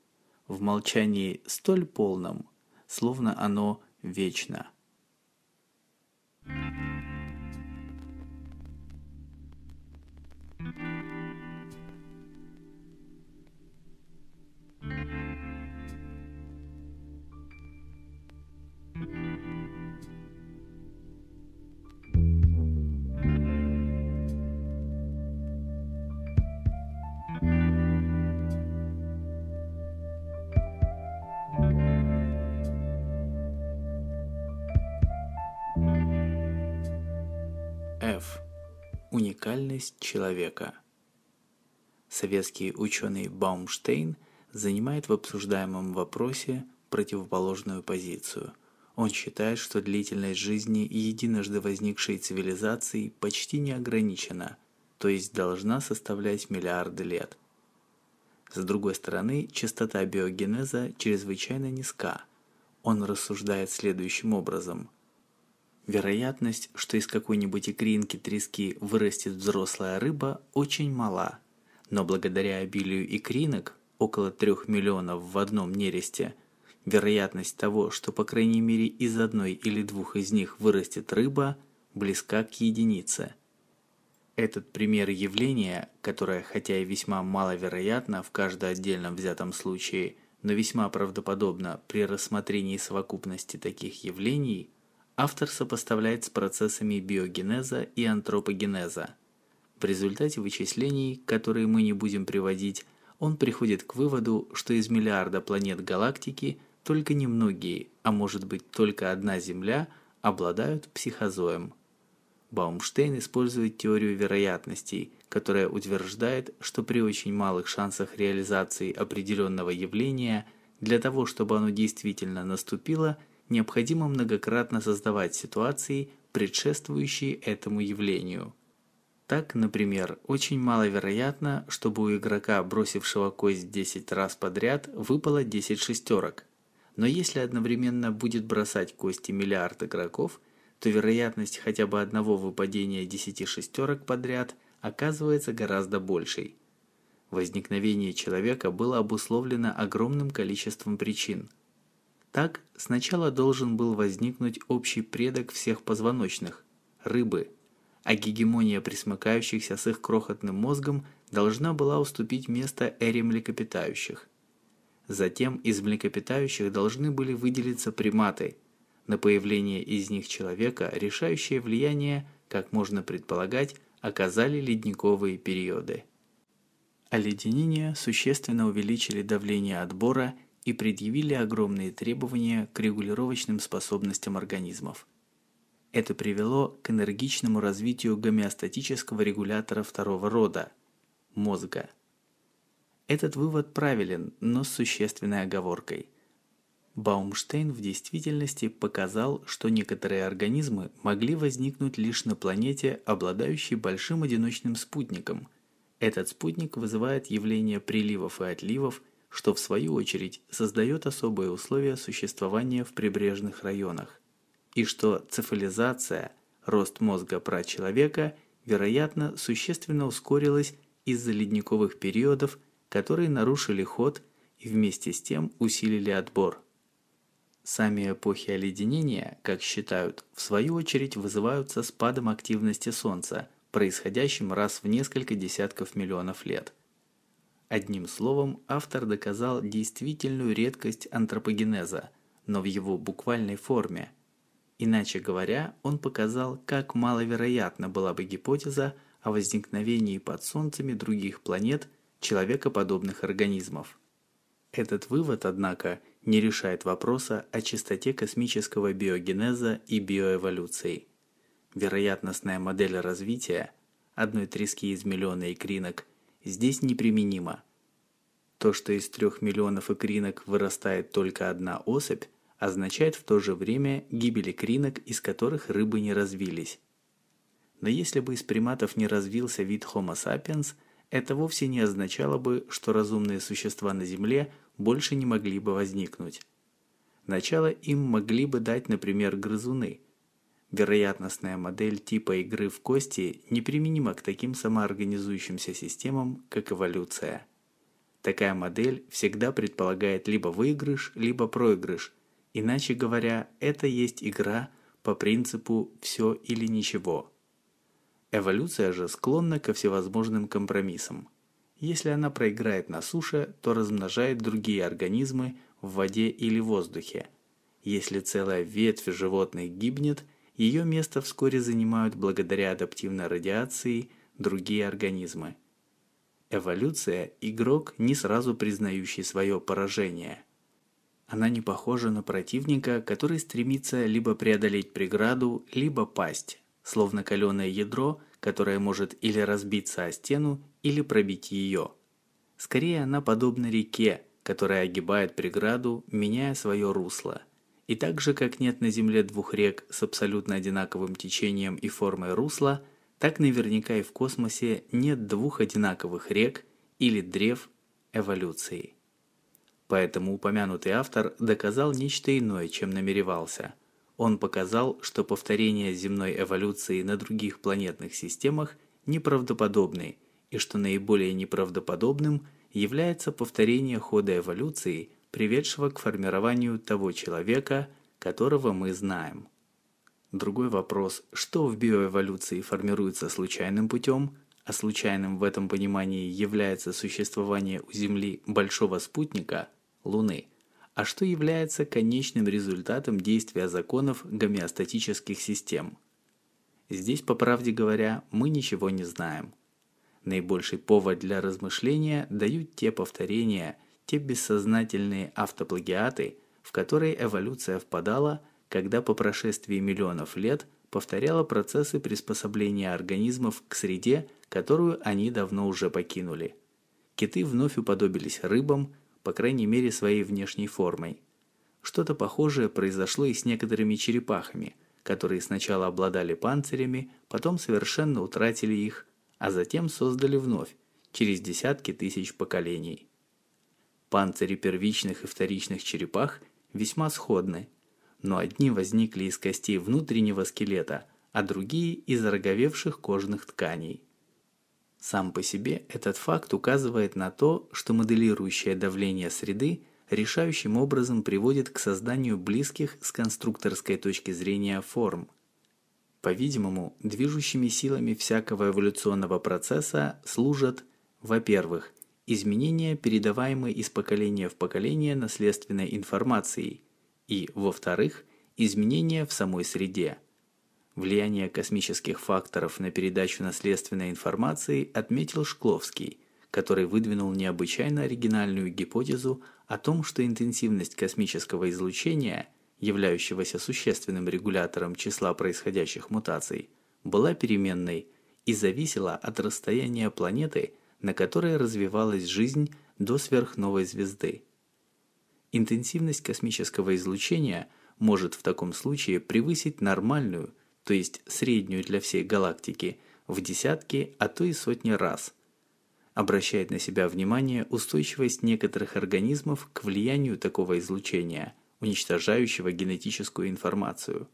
В молчании столь полном, словно оно вечно. F. Уникальность человека. Советский ученый Баумштейн занимает в обсуждаемом вопросе противоположную позицию. Он считает, что длительность жизни единожды возникшей цивилизации почти не ограничена, то есть должна составлять миллиарды лет. С другой стороны, частота биогенеза чрезвычайно низка. Он рассуждает следующим образом – Вероятность, что из какой-нибудь икринки трески вырастет взрослая рыба, очень мала. Но благодаря обилию икринок, около 3 миллионов в одном нересте, вероятность того, что по крайней мере из одной или двух из них вырастет рыба, близка к единице. Этот пример явления, которое хотя и весьма маловероятно в каждом отдельном взятом случае, но весьма правдоподобно при рассмотрении совокупности таких явлений – автор сопоставляет с процессами биогенеза и антропогенеза. В результате вычислений, которые мы не будем приводить, он приходит к выводу, что из миллиарда планет галактики только немногие, а может быть только одна Земля, обладают психозоем. Баумштейн использует теорию вероятностей, которая утверждает, что при очень малых шансах реализации определенного явления, для того, чтобы оно действительно наступило – необходимо многократно создавать ситуации, предшествующие этому явлению. Так, например, очень маловероятно, чтобы у игрока, бросившего кость 10 раз подряд, выпало 10 шестерок. Но если одновременно будет бросать кости миллиард игроков, то вероятность хотя бы одного выпадения 10 шестерок подряд оказывается гораздо большей. Возникновение человека было обусловлено огромным количеством причин – так, сначала должен был возникнуть общий предок всех позвоночных – рыбы, а гегемония присмыкающихся с их крохотным мозгом должна была уступить место эре млекопитающих. Затем из млекопитающих должны были выделиться приматы. На появление из них человека решающее влияние, как можно предполагать, оказали ледниковые периоды. Оледенения существенно увеличили давление отбора и предъявили огромные требования к регулировочным способностям организмов. Это привело к энергичному развитию гомеостатического регулятора второго рода – мозга. Этот вывод правилен, но с существенной оговоркой. Баумштейн в действительности показал, что некоторые организмы могли возникнуть лишь на планете, обладающей большим одиночным спутником. Этот спутник вызывает явление приливов и отливов – что в свою очередь создает особые условия существования в прибрежных районах, и что цифализация, рост мозга прачеловека, вероятно, существенно ускорилась из-за ледниковых периодов, которые нарушили ход и вместе с тем усилили отбор. Сами эпохи оледенения, как считают, в свою очередь вызываются спадом активности Солнца, происходящим раз в несколько десятков миллионов лет. Одним словом, автор доказал действительную редкость антропогенеза, но в его буквальной форме. Иначе говоря, он показал, как маловероятна была бы гипотеза о возникновении под Солнцами других планет человекоподобных организмов. Этот вывод, однако, не решает вопроса о чистоте космического биогенеза и биоэволюции. Вероятностная модель развития одной трески из миллиона икринок здесь неприменима. То, что из трех миллионов икринок вырастает только одна особь, означает в то же время гибель икринок, из которых рыбы не развились. Но если бы из приматов не развился вид Homo sapiens, это вовсе не означало бы, что разумные существа на Земле – больше не могли бы возникнуть. Начало им могли бы дать, например, грызуны. Вероятностная модель типа игры в кости неприменима к таким самоорганизующимся системам, как эволюция. Такая модель всегда предполагает либо выигрыш, либо проигрыш. Иначе говоря, это есть игра по принципу «все или ничего». Эволюция же склонна ко всевозможным компромиссам – если она проиграет на суше, то размножает другие организмы в воде или воздухе. Если целая ветвь животных гибнет, ее место вскоре занимают благодаря адаптивной радиации другие организмы. Эволюция – игрок, не сразу признающий свое поражение. Она не похожа на противника, который стремится либо преодолеть преграду, либо пасть, словно каленое ядро, которое может или разбиться о стену, или пробить ее. Скорее она подобна реке, которая огибает преграду, меняя свое русло. И так же, как нет на Земле двух рек с абсолютно одинаковым течением и формой русла, так наверняка и в космосе нет двух одинаковых рек или древ эволюции. Поэтому упомянутый автор доказал нечто иное, чем намеревался. Он показал, что повторения земной эволюции на других планетных системах неправдоподобны и что наиболее неправдоподобным является повторение хода эволюции, приведшего к формированию того человека, которого мы знаем. Другой вопрос, что в биоэволюции формируется случайным путем, а случайным в этом понимании является существование у Земли большого спутника Луны, а что является конечным результатом действия законов гомеостатических систем. Здесь, по правде говоря, мы ничего не знаем. Наибольший повод для размышления дают те повторения, те бессознательные автоплагиаты, в которые эволюция впадала, когда по прошествии миллионов лет повторяла процессы приспособления организмов к среде, которую они давно уже покинули. Киты вновь уподобились рыбам, по крайней мере своей внешней формой. Что-то похожее произошло и с некоторыми черепахами, которые сначала обладали панцирями, потом совершенно утратили их, а затем создали вновь, через десятки тысяч поколений. Панцири первичных и вторичных черепах весьма сходны, но одни возникли из костей внутреннего скелета, а другие из ороговевших кожных тканей. Сам по себе этот факт указывает на то, что моделирующее давление среды решающим образом приводит к созданию близких с конструкторской точки зрения форм – по-видимому, движущими силами всякого эволюционного процесса служат, во-первых, изменения, передаваемые из поколения в поколение наследственной информацией, и, во-вторых, изменения в самой среде. Влияние космических факторов на передачу наследственной информации отметил Шкловский, который выдвинул необычайно оригинальную гипотезу о том, что интенсивность космического излучения – являющегося существенным регулятором числа происходящих мутаций, была переменной и зависела от расстояния планеты, на которой развивалась жизнь до сверхновой звезды. Интенсивность космического излучения может в таком случае превысить нормальную, то есть среднюю для всей галактики, в десятки, а то и сотни раз. Обращает на себя внимание устойчивость некоторых организмов к влиянию такого излучения – уничтожающего генетическую информацию.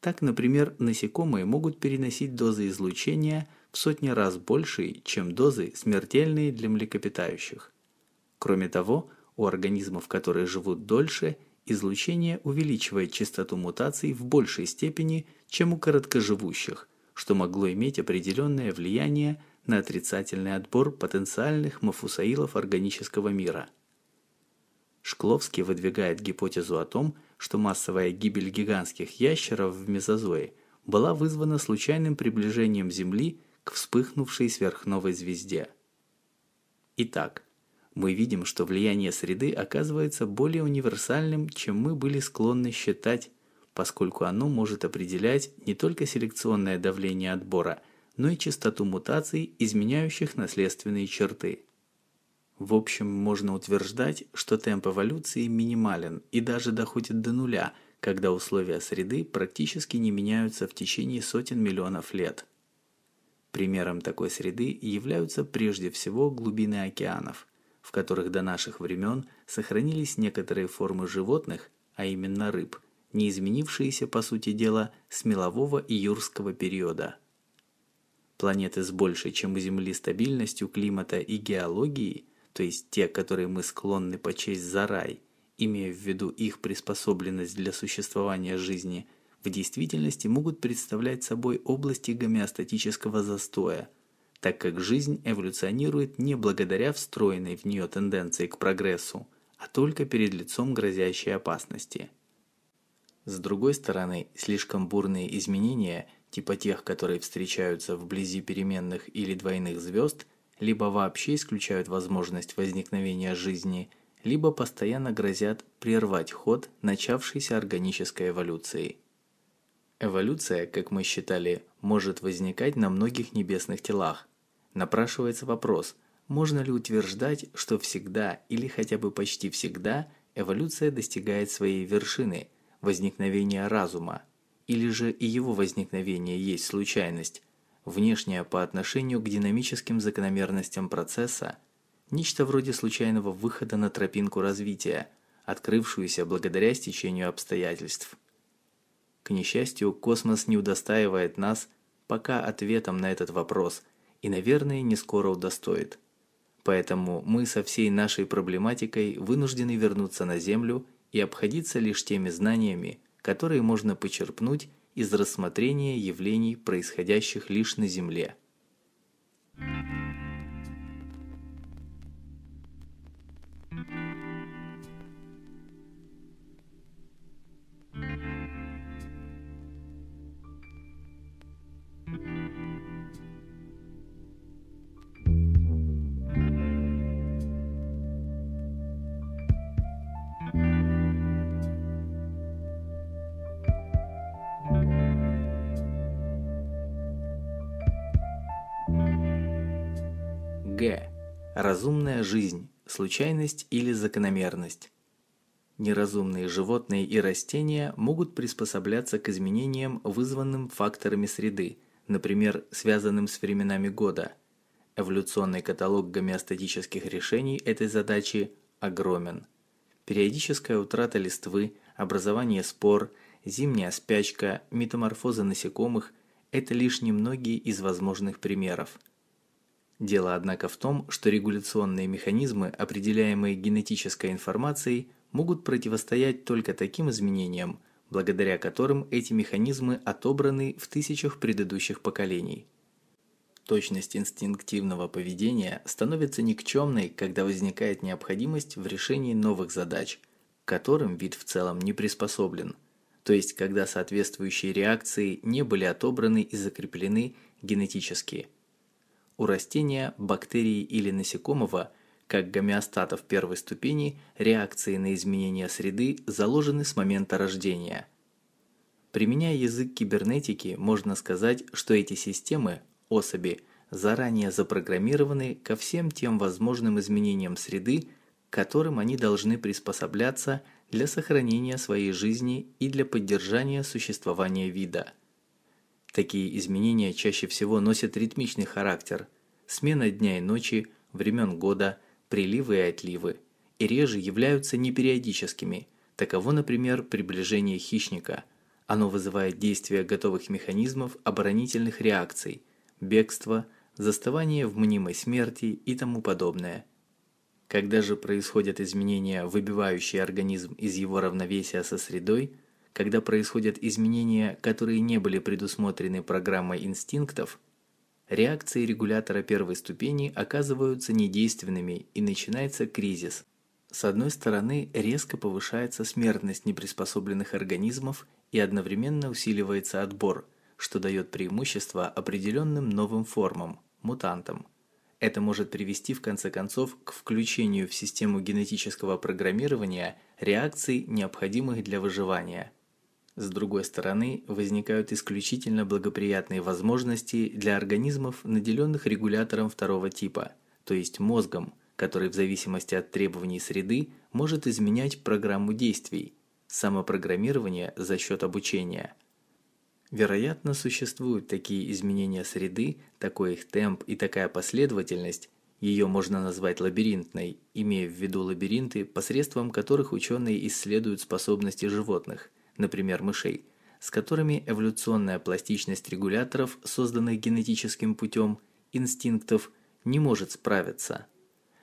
Так, например, насекомые могут переносить дозы излучения в сотни раз большие, чем дозы, смертельные для млекопитающих. Кроме того, у организмов, которые живут дольше, излучение увеличивает частоту мутаций в большей степени, чем у короткоживущих, что могло иметь определенное влияние на отрицательный отбор потенциальных мафусаилов органического мира. Шкловский выдвигает гипотезу о том, что массовая гибель гигантских ящеров в мезозое была вызвана случайным приближением Земли к вспыхнувшей сверхновой звезде. Итак, мы видим, что влияние среды оказывается более универсальным, чем мы были склонны считать, поскольку оно может определять не только селекционное давление отбора, но и частоту мутаций, изменяющих наследственные черты. В общем, можно утверждать, что темп эволюции минимален и даже доходит до нуля, когда условия среды практически не меняются в течение сотен миллионов лет. Примером такой среды являются прежде всего глубины океанов, в которых до наших времен сохранились некоторые формы животных, а именно рыб, не изменившиеся по сути дела с мелового и юрского периода. Планеты с большей, чем у Земли, стабильностью климата и геологии – то есть те, которые мы склонны почесть за рай, имея в виду их приспособленность для существования жизни, в действительности могут представлять собой области гомеостатического застоя, так как жизнь эволюционирует не благодаря встроенной в нее тенденции к прогрессу, а только перед лицом грозящей опасности. С другой стороны, слишком бурные изменения, типа тех, которые встречаются вблизи переменных или двойных звезд, либо вообще исключают возможность возникновения жизни, либо постоянно грозят прервать ход начавшейся органической эволюции. Эволюция, как мы считали, может возникать на многих небесных телах. Напрашивается вопрос, можно ли утверждать, что всегда или хотя бы почти всегда эволюция достигает своей вершины, возникновения разума, или же и его возникновение есть случайность, внешняя по отношению к динамическим закономерностям процесса, нечто вроде случайного выхода на тропинку развития, открывшуюся благодаря стечению обстоятельств. К несчастью, космос не удостаивает нас пока ответом на этот вопрос и, наверное, не скоро удостоит. Поэтому мы со всей нашей проблематикой вынуждены вернуться на Землю и обходиться лишь теми знаниями, которые можно почерпнуть из рассмотрения явлений, происходящих лишь на Земле. Г. Разумная жизнь, случайность или закономерность. Неразумные животные и растения могут приспосабляться к изменениям, вызванным факторами среды, например, связанным с временами года. Эволюционный каталог гомеостатических решений этой задачи огромен. Периодическая утрата листвы, образование спор, зимняя спячка, метаморфоза насекомых – это лишь немногие из возможных примеров. Дело, однако, в том, что регуляционные механизмы, определяемые генетической информацией, могут противостоять только таким изменениям, благодаря которым эти механизмы отобраны в тысячах предыдущих поколений. Точность инстинктивного поведения становится никчемной, когда возникает необходимость в решении новых задач, к которым вид в целом не приспособлен, то есть когда соответствующие реакции не были отобраны и закреплены генетически – у растения, бактерии или насекомого, как гомеостатов первой ступени, реакции на изменения среды заложены с момента рождения. Применяя язык кибернетики, можно сказать, что эти системы, особи, заранее запрограммированы ко всем тем возможным изменениям среды, к которым они должны приспосабляться для сохранения своей жизни и для поддержания существования вида. Такие изменения чаще всего носят ритмичный характер, смена дня и ночи, времен года, приливы и отливы, и реже являются непериодическими. Таково, например, приближение хищника. Оно вызывает действие готовых механизмов оборонительных реакций, бегство, заставание в мнимой смерти и тому подобное. Когда же происходят изменения, выбивающие организм из его равновесия со средой, когда происходят изменения, которые не были предусмотрены программой инстинктов, реакции регулятора первой ступени оказываются недейственными и начинается кризис. С одной стороны, резко повышается смертность неприспособленных организмов и одновременно усиливается отбор, что дает преимущество определенным новым формам мутантам. Это может привести в конце концов к включению в систему генетического программирования реакций, необходимых для выживания. С другой стороны, возникают исключительно благоприятные возможности для организмов, наделенных регулятором второго типа, то есть мозгом, который в зависимости от требований среды может изменять программу действий, самопрограммирование за счет обучения – Вероятно, существуют такие изменения среды, такой их темп и такая последовательность, ее можно назвать лабиринтной, имея в виду лабиринты, посредством которых ученые исследуют способности животных, например, мышей, с которыми эволюционная пластичность регуляторов, созданных генетическим путем, инстинктов, не может справиться.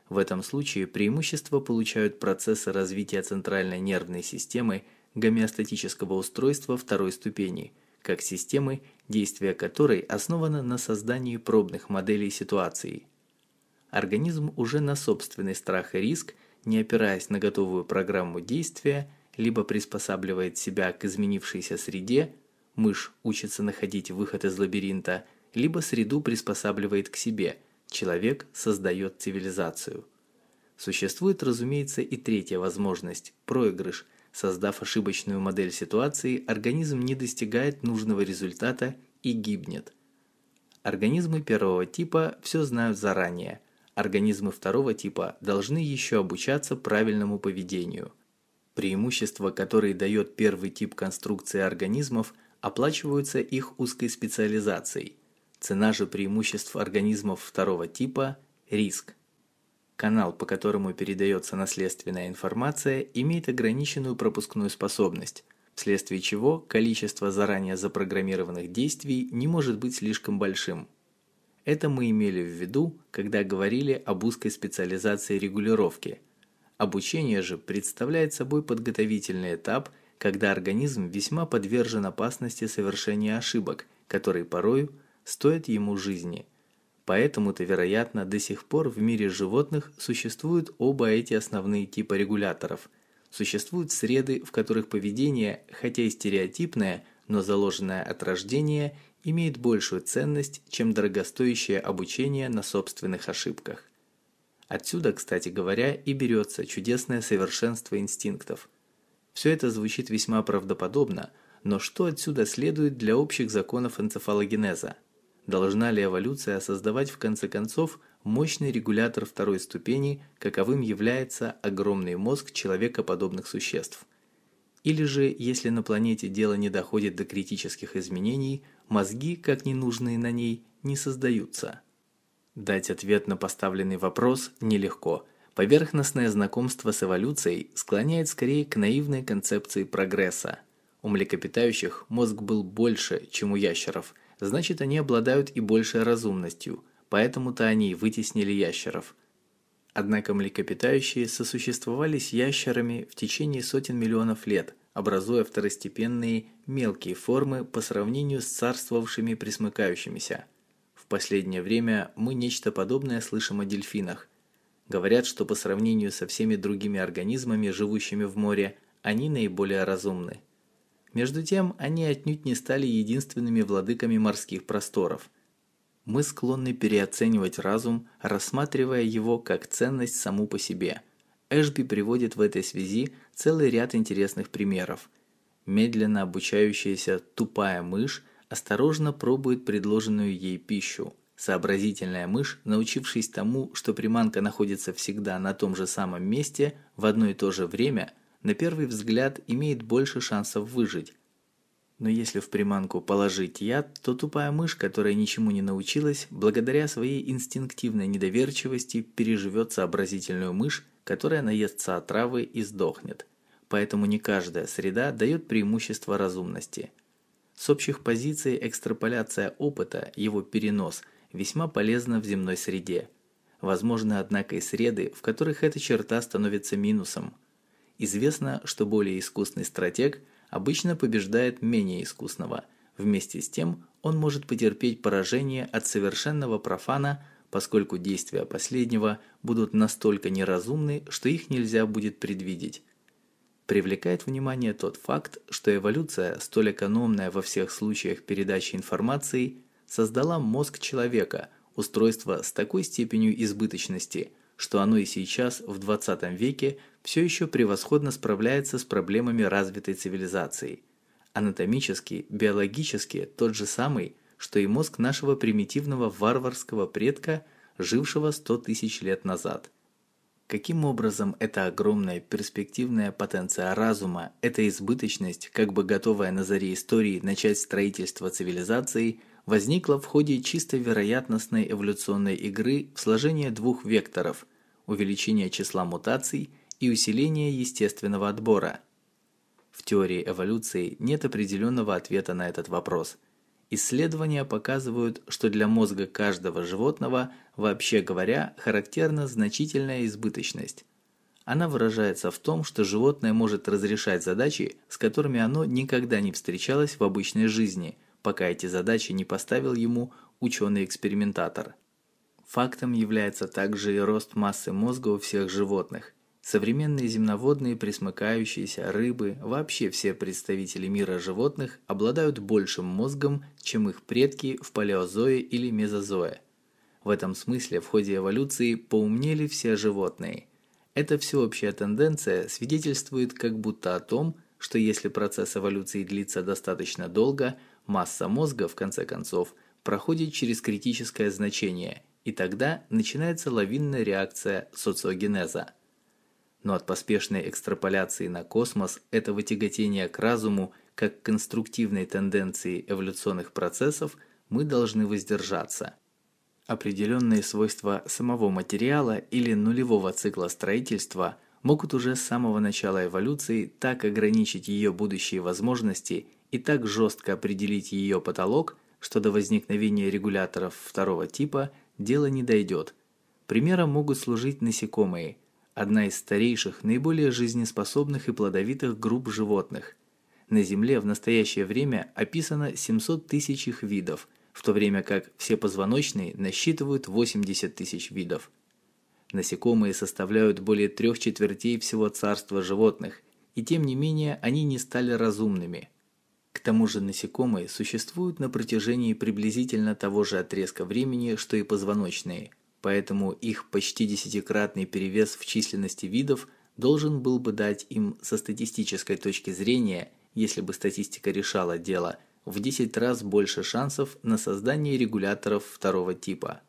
В этом случае преимущество получают процессы развития центральной нервной системы гомеостатического устройства второй ступени – как системы, действия которой основано на создании пробных моделей ситуации. Организм уже на собственный страх и риск, не опираясь на готовую программу действия, либо приспосабливает себя к изменившейся среде, мышь учится находить выход из лабиринта, либо среду приспосабливает к себе, человек создает цивилизацию. Существует, разумеется, и третья возможность – проигрыш, Создав ошибочную модель ситуации, организм не достигает нужного результата и гибнет. Организмы первого типа все знают заранее. Организмы второго типа должны еще обучаться правильному поведению. Преимущества, которые дает первый тип конструкции организмов, оплачиваются их узкой специализацией. Цена же преимуществ организмов второго типа – риск. Канал, по которому передается наследственная информация, имеет ограниченную пропускную способность, вследствие чего количество заранее запрограммированных действий не может быть слишком большим. Это мы имели в виду, когда говорили об узкой специализации регулировки. Обучение же представляет собой подготовительный этап, когда организм весьма подвержен опасности совершения ошибок, которые порою стоят ему жизни – Поэтому-то, вероятно, до сих пор в мире животных существуют оба эти основные типа регуляторов. Существуют среды, в которых поведение, хотя и стереотипное, но заложенное от рождения, имеет большую ценность, чем дорогостоящее обучение на собственных ошибках. Отсюда, кстати говоря, и берется чудесное совершенство инстинктов. Все это звучит весьма правдоподобно, но что отсюда следует для общих законов энцефалогенеза? Должна ли эволюция создавать в конце концов мощный регулятор второй ступени, каковым является огромный мозг человекоподобных существ? Или же, если на планете дело не доходит до критических изменений, мозги, как ненужные на ней, не создаются? Дать ответ на поставленный вопрос нелегко. Поверхностное знакомство с эволюцией склоняет скорее к наивной концепции прогресса. У млекопитающих мозг был больше, чем у ящеров – значит они обладают и большей разумностью, поэтому-то они и вытеснили ящеров. Однако млекопитающие сосуществовали с ящерами в течение сотен миллионов лет, образуя второстепенные мелкие формы по сравнению с царствовавшими присмыкающимися. Последнее время мы нечто подобное слышим о дельфинах. Говорят, что по сравнению со всеми другими организмами, живущими в море, они наиболее разумны. Между тем, они отнюдь не стали единственными владыками морских просторов. Мы склонны переоценивать разум, рассматривая его как ценность саму по себе. Эшби приводит в этой связи целый ряд интересных примеров. Медленно обучающаяся тупая мышь осторожно пробует предложенную ей пищу. Сообразительная мышь, научившись тому, что приманка находится всегда на том же самом месте в одно и то же время – на первый взгляд имеет больше шансов выжить. Но если в приманку положить яд, то тупая мышь, которая ничему не научилась, благодаря своей инстинктивной недоверчивости переживет сообразительную мышь, которая наестся отравы и сдохнет. Поэтому не каждая среда дает преимущество разумности. С общих позиций экстраполяция опыта, его перенос, весьма полезна в земной среде. Возможны, однако, и среды, в которых эта черта становится минусом. Известно, что более искусный стратег обычно побеждает менее искусного. Вместе с тем, он может потерпеть поражение от совершенного профана, поскольку действия последнего будут настолько неразумны, что их нельзя будет предвидеть. Привлекает внимание тот факт, что эволюция, столь экономная во всех случаях передачи информации, создала мозг человека, устройство с такой степенью избыточности, что оно и сейчас, в 20 веке, все еще превосходно справляется с проблемами развитой цивилизации. Анатомически, биологически тот же самый, что и мозг нашего примитивного варварского предка, жившего 100 тысяч лет назад. Каким образом эта огромная перспективная потенция разума, эта избыточность, как бы готовая на заре истории начать строительство цивилизации, возникла в ходе чисто вероятностной эволюционной игры в сложении двух векторов – увеличения числа мутаций и усиления естественного отбора. В теории эволюции нет определенного ответа на этот вопрос – Исследования показывают, что для мозга каждого животного, вообще говоря, характерна значительная избыточность. Она выражается в том, что животное может разрешать задачи, с которыми оно никогда не встречалось в обычной жизни, пока эти задачи не поставил ему ученый-экспериментатор. Фактом является также и рост массы мозга у всех животных – Современные земноводные, пресмыкающиеся, рыбы, вообще все представители мира животных обладают большим мозгом, чем их предки в палеозое или мезозое. В этом смысле в ходе эволюции поумнели все животные. Эта всеобщая тенденция свидетельствует как будто о том, что если процесс эволюции длится достаточно долго, масса мозга в конце концов проходит через критическое значение, и тогда начинается лавинная реакция социогенеза но от поспешной экстраполяции на космос этого тяготения к разуму как конструктивной тенденции эволюционных процессов мы должны воздержаться. Определенные свойства самого материала или нулевого цикла строительства могут уже с самого начала эволюции так ограничить ее будущие возможности и так жестко определить ее потолок, что до возникновения регуляторов второго типа дело не дойдет. Примером могут служить насекомые – одна из старейших, наиболее жизнеспособных и плодовитых групп животных. На Земле в настоящее время описано 700 тысяч их видов, в то время как все позвоночные насчитывают 80 тысяч видов. Насекомые составляют более трех четвертей всего царства животных, и тем не менее они не стали разумными. К тому же насекомые существуют на протяжении приблизительно того же отрезка времени, что и позвоночные – поэтому их почти десятикратный перевес в численности видов должен был бы дать им со статистической точки зрения, если бы статистика решала дело, в 10 раз больше шансов на создание регуляторов второго типа.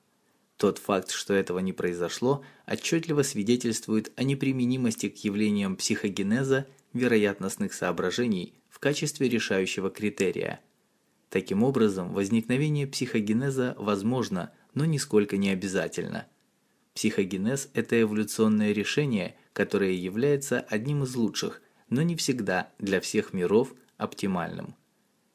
Тот факт, что этого не произошло, отчетливо свидетельствует о неприменимости к явлениям психогенеза вероятностных соображений в качестве решающего критерия. Таким образом, возникновение психогенеза возможно – но нисколько не обязательно. Психогенез – это эволюционное решение, которое является одним из лучших, но не всегда для всех миров оптимальным.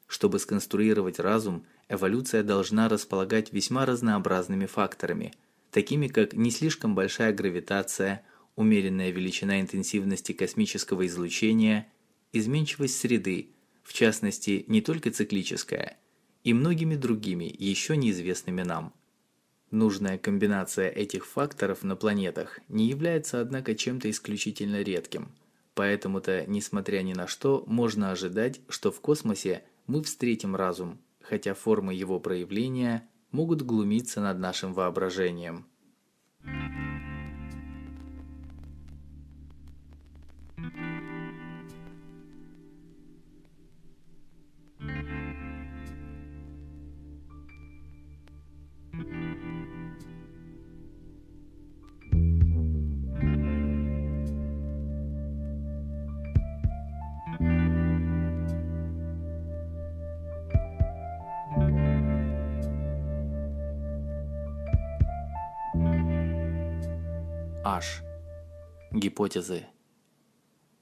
Чтобы сконструировать разум, эволюция должна располагать весьма разнообразными факторами, такими как не слишком большая гравитация, умеренная величина интенсивности космического излучения, изменчивость среды, в частности, не только циклическая, и многими другими, еще неизвестными нам. Нужная комбинация этих факторов на планетах не является, однако, чем-то исключительно редким. Поэтому-то, несмотря ни на что, можно ожидать, что в космосе мы встретим разум, хотя формы его проявления могут глумиться над нашим воображением. H. Гипотезы.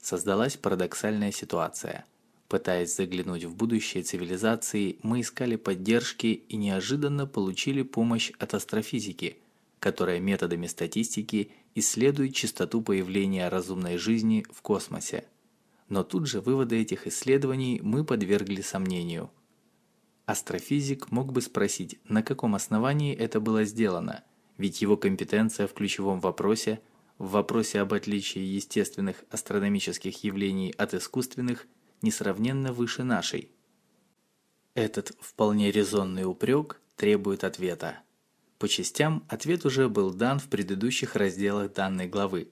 Создалась парадоксальная ситуация. Пытаясь заглянуть в будущее цивилизации, мы искали поддержки и неожиданно получили помощь от астрофизики. которая методами статистики исследует частоту появления разумной жизни в космосе. Но тут же выводы этих исследований мы подвергли сомнению. Астрофизик мог бы спросить, на каком основании это было сделано, ведь его компетенция в ключевом вопросе, в вопросе об отличии естественных астрономических явлений от искусственных, несравненно выше нашей. Этот вполне резонный упрек требует ответа. По частям ответ уже был дан в предыдущих разделах данной главы,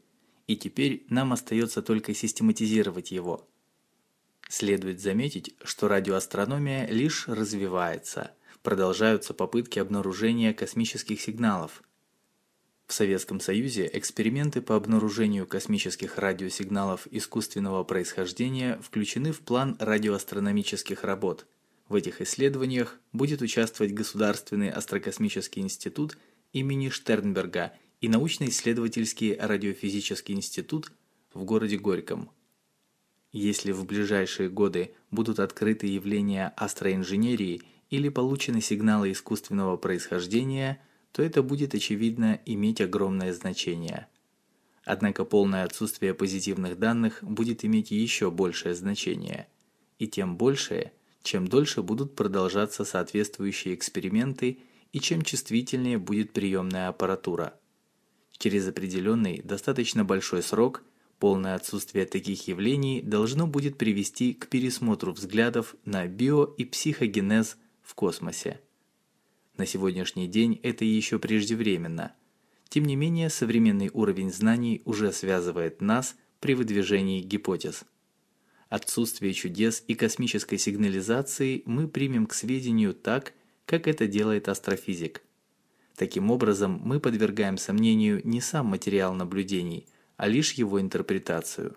и теперь нам остается только систематизировать его. Следует заметить, что радиоастрономия лишь развивается, продолжаются попытки обнаружения космических сигналов. В Советском Союзе эксперименты по обнаружению космических радиосигналов искусственного происхождения включены в план радиоастрономических работ – в этих исследованиях будет участвовать Государственный астрокосмический институт имени Штернберга и научно-исследовательский радиофизический институт в городе Горьком. Если в ближайшие годы будут открыты явления астроинженерии или получены сигналы искусственного происхождения, то это будет очевидно иметь огромное значение. Однако полное отсутствие позитивных данных будет иметь еще большее значение, и тем большее, чем дольше будут продолжаться соответствующие эксперименты и чем чувствительнее будет приемная аппаратура. Через определенный, достаточно большой срок полное отсутствие таких явлений должно будет привести к пересмотру взглядов на био- и психогенез в космосе. На сегодняшний день это еще преждевременно. Тем не менее, современный уровень знаний уже связывает нас при выдвижении гипотез. Отсутствие чудес и космической сигнализации мы примем к сведению так, как это делает астрофизик. Таким образом, мы подвергаем сомнению не сам материал наблюдений, а лишь его интерпретацию.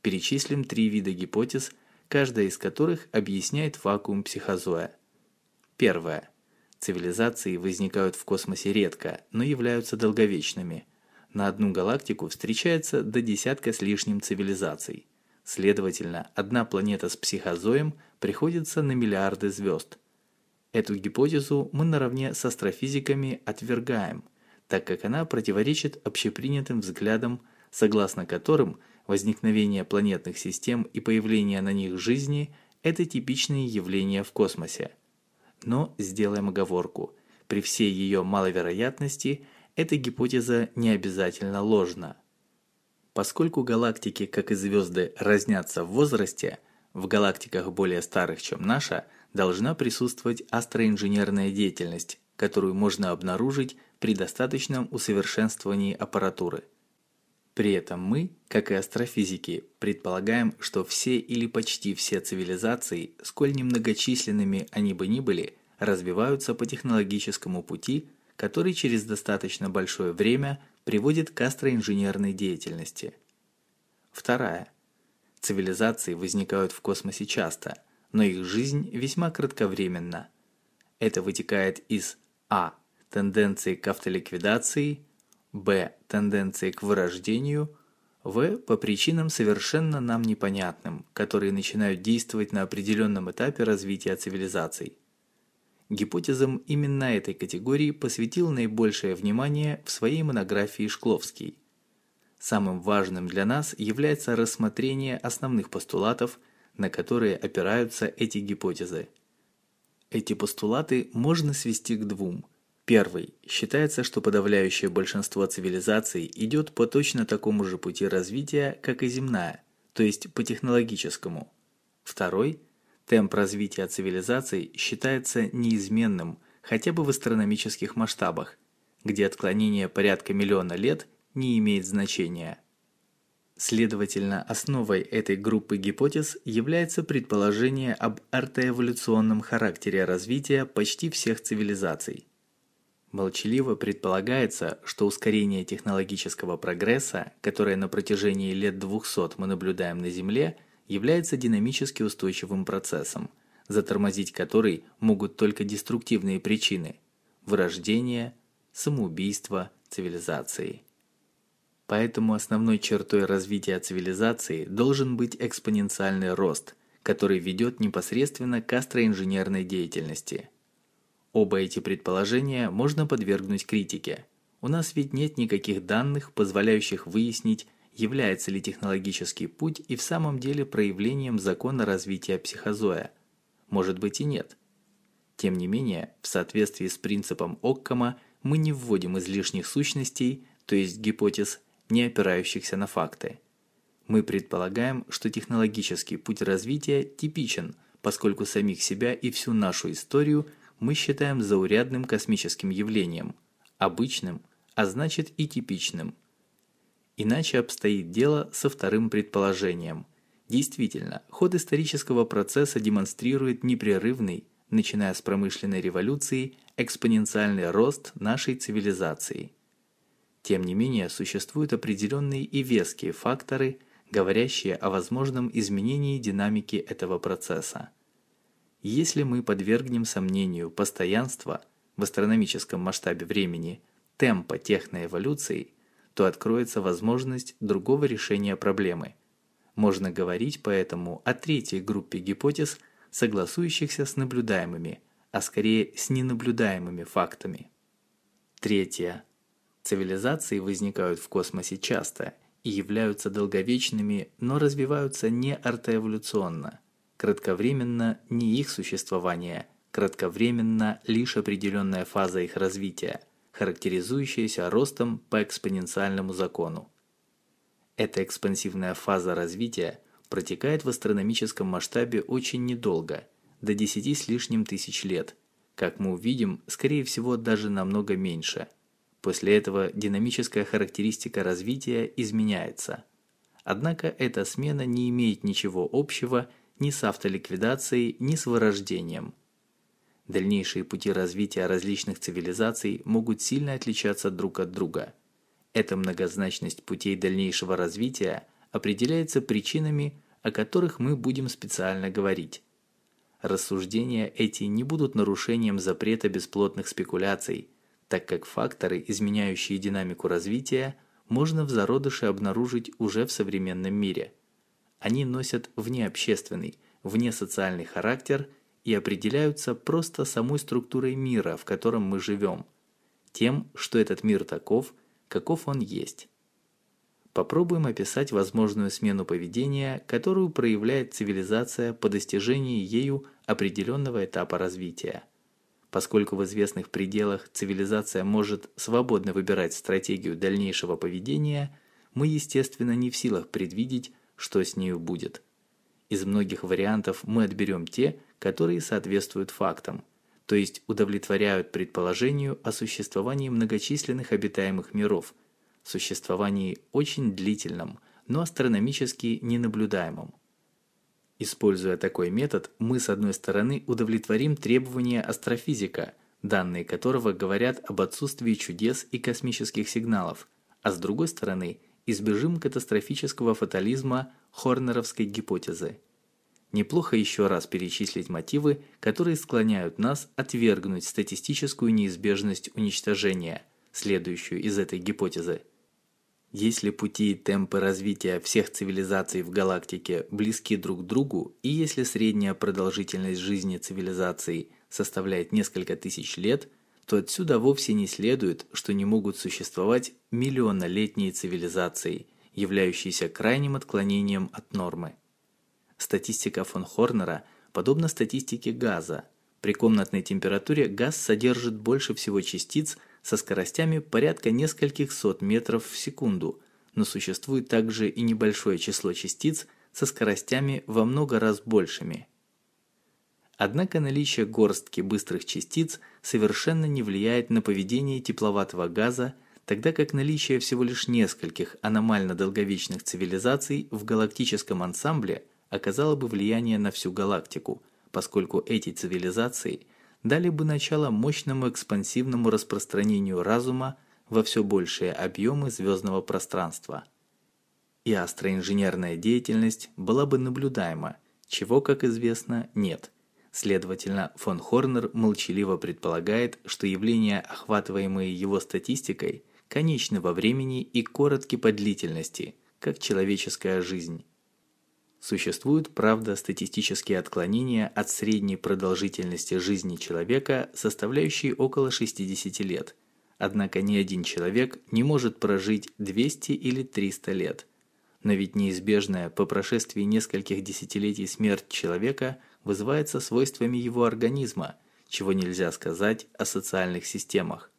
Перечислим три вида гипотез, каждая из которых объясняет вакуум психозоя. Первое. Цивилизации возникают в космосе редко, но являются долговечными. На одну галактику встречается до десятка с лишним цивилизаций. Следовательно, одна планета с психозоем приходится на миллиарды звезд. Эту гипотезу мы наравне с астрофизиками отвергаем, так как она противоречит общепринятым взглядам, согласно которым возникновение планетных систем и появление на них жизни – это типичные явления в космосе. Но сделаем оговорку. При всей ее маловероятности эта гипотеза не обязательно ложна. Поскольку галактики, как и звезды, разнятся в возрасте, в галактиках более старых, чем наша, должна присутствовать астроинженерная деятельность, которую можно обнаружить при достаточном усовершенствовании аппаратуры. При этом мы, как и астрофизики, предполагаем, что все или почти все цивилизации, сколь немногочисленными они бы ни были, развиваются по технологическому пути, который через достаточно большое время приводит к астроинженерной деятельности. Вторая. Цивилизации возникают в космосе часто, но их жизнь весьма кратковременна. Это вытекает из а. тенденции к автоликвидации, б. тенденции к вырождению, в. по причинам совершенно нам непонятным, которые начинают действовать на определенном этапе развития цивилизаций. Гипотезам именно этой категории посвятил наибольшее внимание в своей монографии Шкловский. Самым важным для нас является рассмотрение основных постулатов, на которые опираются эти гипотезы. Эти постулаты можно свести к двум. Первый. Считается, что подавляющее большинство цивилизаций идет по точно такому же пути развития, как и земная, то есть по технологическому. Второй – Темп развития цивилизаций считается неизменным хотя бы в астрономических масштабах, где отклонение порядка миллиона лет не имеет значения. Следовательно, основой этой группы гипотез является предположение об ортоэволюционном характере развития почти всех цивилизаций. Молчаливо предполагается, что ускорение технологического прогресса, которое на протяжении лет 200 мы наблюдаем на Земле – является динамически устойчивым процессом, затормозить который могут только деструктивные причины – вырождение, самоубийство цивилизации. Поэтому основной чертой развития цивилизации должен быть экспоненциальный рост, который ведет непосредственно к астроинженерной деятельности. Оба эти предположения можно подвергнуть критике. У нас ведь нет никаких данных, позволяющих выяснить, является ли технологический путь и в самом деле проявлением закона развития психозоя. Может быть и нет. Тем не менее, в соответствии с принципом Оккама мы не вводим излишних сущностей, то есть гипотез, не опирающихся на факты. Мы предполагаем, что технологический путь развития типичен, поскольку самих себя и всю нашу историю мы считаем заурядным космическим явлением, обычным, а значит и типичным. Иначе обстоит дело со вторым предположением. Действительно, ход исторического процесса демонстрирует непрерывный, начиная с промышленной революции, экспоненциальный рост нашей цивилизации. Тем не менее, существуют определенные и веские факторы, говорящие о возможном изменении динамики этого процесса. Если мы подвергнем сомнению постоянства в астрономическом масштабе времени темпа техноэволюции, то откроется возможность другого решения проблемы. Можно говорить поэтому о третьей группе гипотез, согласующихся с наблюдаемыми, а скорее с ненаблюдаемыми фактами. Третье. Цивилизации возникают в космосе часто и являются долговечными, но развиваются не ортоэволюционно. Кратковременно не их существование, кратковременно лишь определенная фаза их развития, характеризующаяся ростом по экспоненциальному закону. Эта экспансивная фаза развития протекает в астрономическом масштабе очень недолго, до 10 с лишним тысяч лет. Как мы увидим, скорее всего, даже намного меньше – После этого динамическая характеристика развития изменяется. Однако эта смена не имеет ничего общего ни с автоликвидацией, ни с вырождением. Дальнейшие пути развития различных цивилизаций могут сильно отличаться друг от друга. Эта многозначность путей дальнейшего развития определяется причинами, о которых мы будем специально говорить. Рассуждения эти не будут нарушением запрета бесплотных спекуляций – так как факторы, изменяющие динамику развития, можно в зародыше обнаружить уже в современном мире. Они носят внеобщественный, внесоциальный характер и определяются просто самой структурой мира, в котором мы живем, тем, что этот мир таков, каков он есть. Попробуем описать возможную смену поведения, которую проявляет цивилизация по достижении ею определенного этапа развития. Поскольку в известных пределах цивилизация может свободно выбирать стратегию дальнейшего поведения, мы, естественно, не в силах предвидеть, что с нею будет. Из многих вариантов мы отберем те, которые соответствуют фактам, то есть удовлетворяют предположению о существовании многочисленных обитаемых миров, существовании очень длительном, но астрономически ненаблюдаемом. Используя такой метод, мы с одной стороны удовлетворим требования астрофизика, данные которого говорят об отсутствии чудес и космических сигналов, а с другой стороны избежим катастрофического фатализма Хорнеровской гипотезы. Неплохо еще раз перечислить мотивы, которые склоняют нас отвергнуть статистическую неизбежность уничтожения, следующую из этой гипотезы. Если пути и темпы развития всех цивилизаций в галактике близки друг к другу, и если средняя продолжительность жизни цивилизаций составляет несколько тысяч лет, то отсюда вовсе не следует, что не могут существовать миллионолетние цивилизации, являющиеся крайним отклонением от нормы. Статистика фон Хорнера подобна статистике газа. При комнатной температуре газ содержит больше всего частиц, со скоростями порядка нескольких сот метров в секунду, но существует также и небольшое число частиц со скоростями во много раз большими. Однако наличие горстки быстрых частиц совершенно не влияет на поведение тепловатого газа, тогда как наличие всего лишь нескольких аномально долговечных цивилизаций в галактическом ансамбле оказало бы влияние на всю галактику, поскольку эти цивилизации – дали бы начало мощному экспансивному распространению разума во все большие объемы звездного пространства. И астроинженерная деятельность была бы наблюдаема, чего, как известно, нет. Следовательно, фон Хорнер молчаливо предполагает, что явления, охватываемые его статистикой, конечны во времени и коротки по длительности, как человеческая жизнь. Существуют, правда, статистические отклонения от средней продолжительности жизни человека, составляющие около 60 лет. Однако ни один человек не может прожить 200 или 300 лет. Но ведь неизбежная по прошествии нескольких десятилетий смерть человека вызывается свойствами его организма, чего нельзя сказать о социальных системах.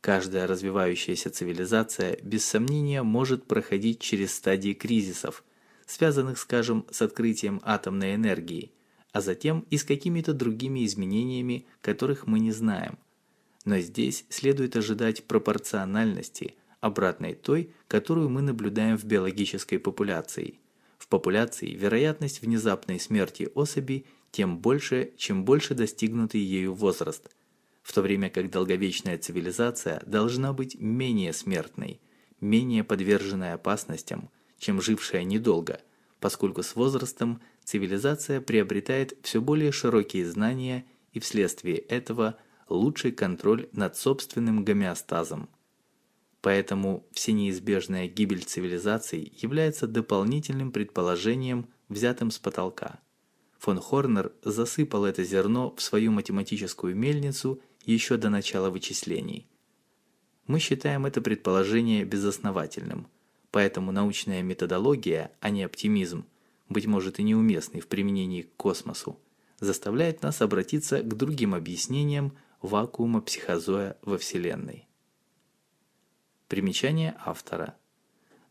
Каждая развивающаяся цивилизация без сомнения может проходить через стадии кризисов, связанных, скажем, с открытием атомной энергии, а затем и с какими-то другими изменениями, которых мы не знаем. Но здесь следует ожидать пропорциональности, обратной той, которую мы наблюдаем в биологической популяции. Популяции вероятность внезапной смерти особи тем больше, чем больше достигнутый ею возраст – в то время как долговечная цивилизация должна быть менее смертной, менее подверженной опасностям, чем жившая недолго, поскольку с возрастом цивилизация приобретает все более широкие знания и вследствие этого лучший контроль над собственным гомеостазом. Поэтому всенеизбежная гибель цивилизаций является дополнительным предположением, взятым с потолка. Фон Хорнер засыпал это зерно в свою математическую мельницу еще до начала вычислений. Мы считаем это предположение безосновательным, поэтому научная методология, а не оптимизм, быть может и неуместный в применении к космосу, заставляет нас обратиться к другим объяснениям вакуума психозоя во Вселенной. Примечание автора.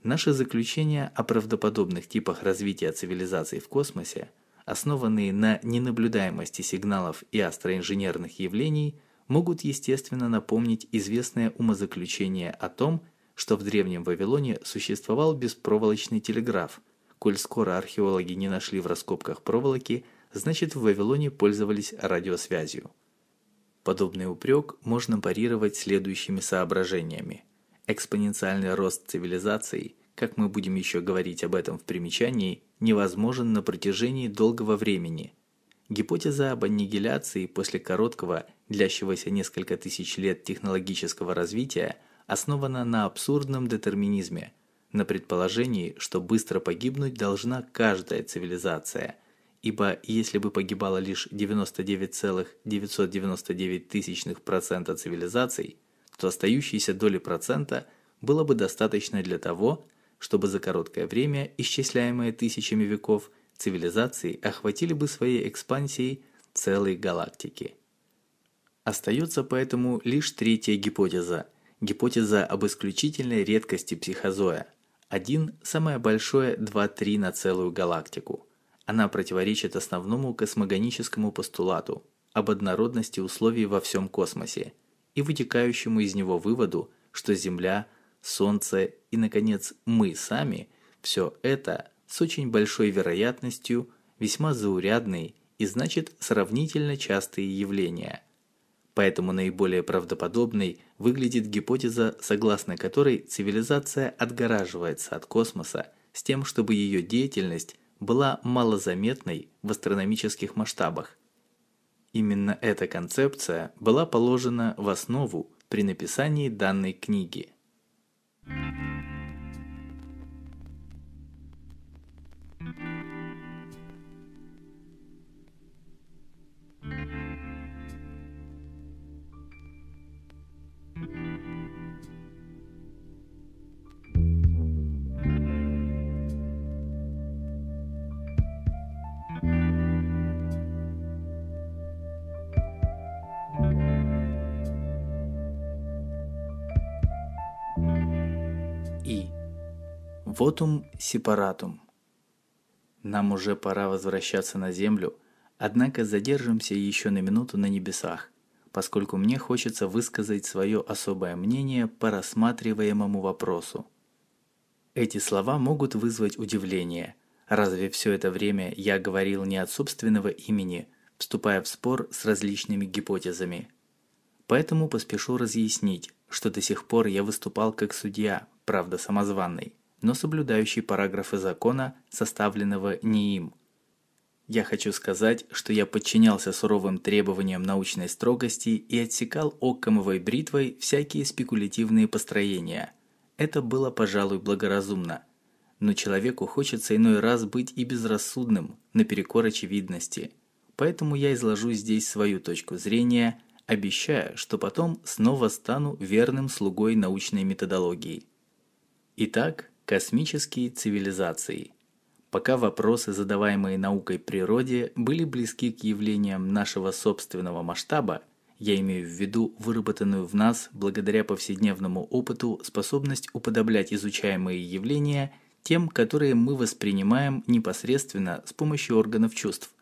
Наши заключения о правдоподобных типах развития цивилизаций в космосе, основанные на ненаблюдаемости сигналов и астроинженерных явлений – могут естественно напомнить известное умозаключение о том, что в древнем Вавилоне существовал беспроволочный телеграф. Коль скоро археологи не нашли в раскопках проволоки, значит в Вавилоне пользовались радиосвязью. Подобный упрек можно парировать следующими соображениями. Экспоненциальный рост цивилизаций, как мы будем еще говорить об этом в примечании, невозможен на протяжении долгого времени – Гипотеза об аннигиляции после короткого, длящегося несколько тысяч лет технологического развития основана на абсурдном детерминизме, на предположении, что быстро погибнуть должна каждая цивилизация, ибо если бы погибало лишь 99,999% цивилизаций, то остающейся доли процента было бы достаточно для того, чтобы за короткое время, исчисляемое тысячами веков, цивилизации охватили бы своей экспансией целые галактики. Остается поэтому лишь третья гипотеза – гипотеза об исключительной редкости психозоя. Один – самое большое 2-3 на целую галактику. Она противоречит основному космогоническому постулату об однородности условий во всем космосе и вытекающему из него выводу, что Земля, Солнце и, наконец, мы сами – все это с очень большой вероятностью весьма заурядные и значит сравнительно частые явления. Поэтому наиболее правдоподобной выглядит гипотеза, согласно которой цивилизация отгораживается от космоса с тем, чтобы ее деятельность была малозаметной в астрономических масштабах. Именно эта концепция была положена в основу при написании данной книги. И. Вотум сепаратум. Нам уже пора возвращаться на Землю, однако задержимся еще на минуту на небесах, поскольку мне хочется высказать свое особое мнение по рассматриваемому вопросу. Эти слова могут вызвать удивление. Разве все это время я говорил не от собственного имени, вступая в спор с различными гипотезами? Поэтому поспешу разъяснить, что до сих пор я выступал как судья, правда самозванный но соблюдающий параграфы закона, составленного не им. Я хочу сказать, что я подчинялся суровым требованиям научной строгости и отсекал оккамовой бритвой всякие спекулятивные построения. Это было, пожалуй, благоразумно. Но человеку хочется иной раз быть и безрассудным, наперекор очевидности. Поэтому я изложу здесь свою точку зрения, обещая, что потом снова стану верным слугой научной методологии. Итак, космические цивилизации. Пока вопросы, задаваемые наукой природе, были близки к явлениям нашего собственного масштаба, я имею в виду выработанную в нас благодаря повседневному опыту способность уподоблять изучаемые явления тем, которые мы воспринимаем непосредственно с помощью органов чувств.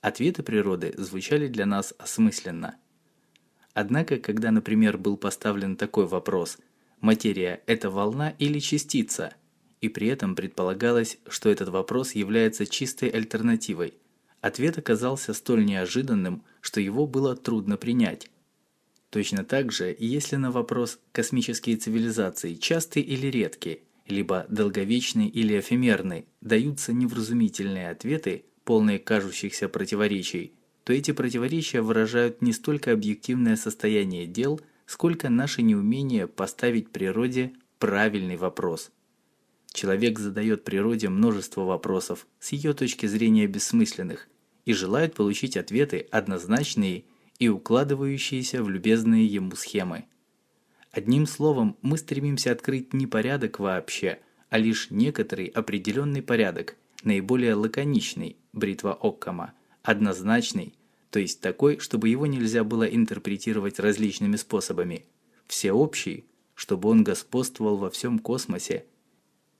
Ответы природы звучали для нас осмысленно. Однако, когда, например, был поставлен такой вопрос «материя – это волна или частица?», и при этом предполагалось, что этот вопрос является чистой альтернативой – Ответ оказался столь неожиданным, что его было трудно принять. Точно так же, если на вопрос «космические цивилизации частые или редкие», либо долговечные или эфемерные, даются невразумительные ответы, полные кажущихся противоречий, то эти противоречия выражают не столько объективное состояние дел, сколько наше неумение поставить природе правильный вопрос. Человек задает природе множество вопросов, с ее точки зрения бессмысленных, и желает получить ответы однозначные и укладывающиеся в любезные ему схемы. Одним словом, мы стремимся открыть не порядок вообще, а лишь некоторый определенный порядок, наиболее лаконичный, бритва Оккама, однозначный, то есть такой, чтобы его нельзя было интерпретировать различными способами, всеобщий, чтобы он господствовал во всем космосе,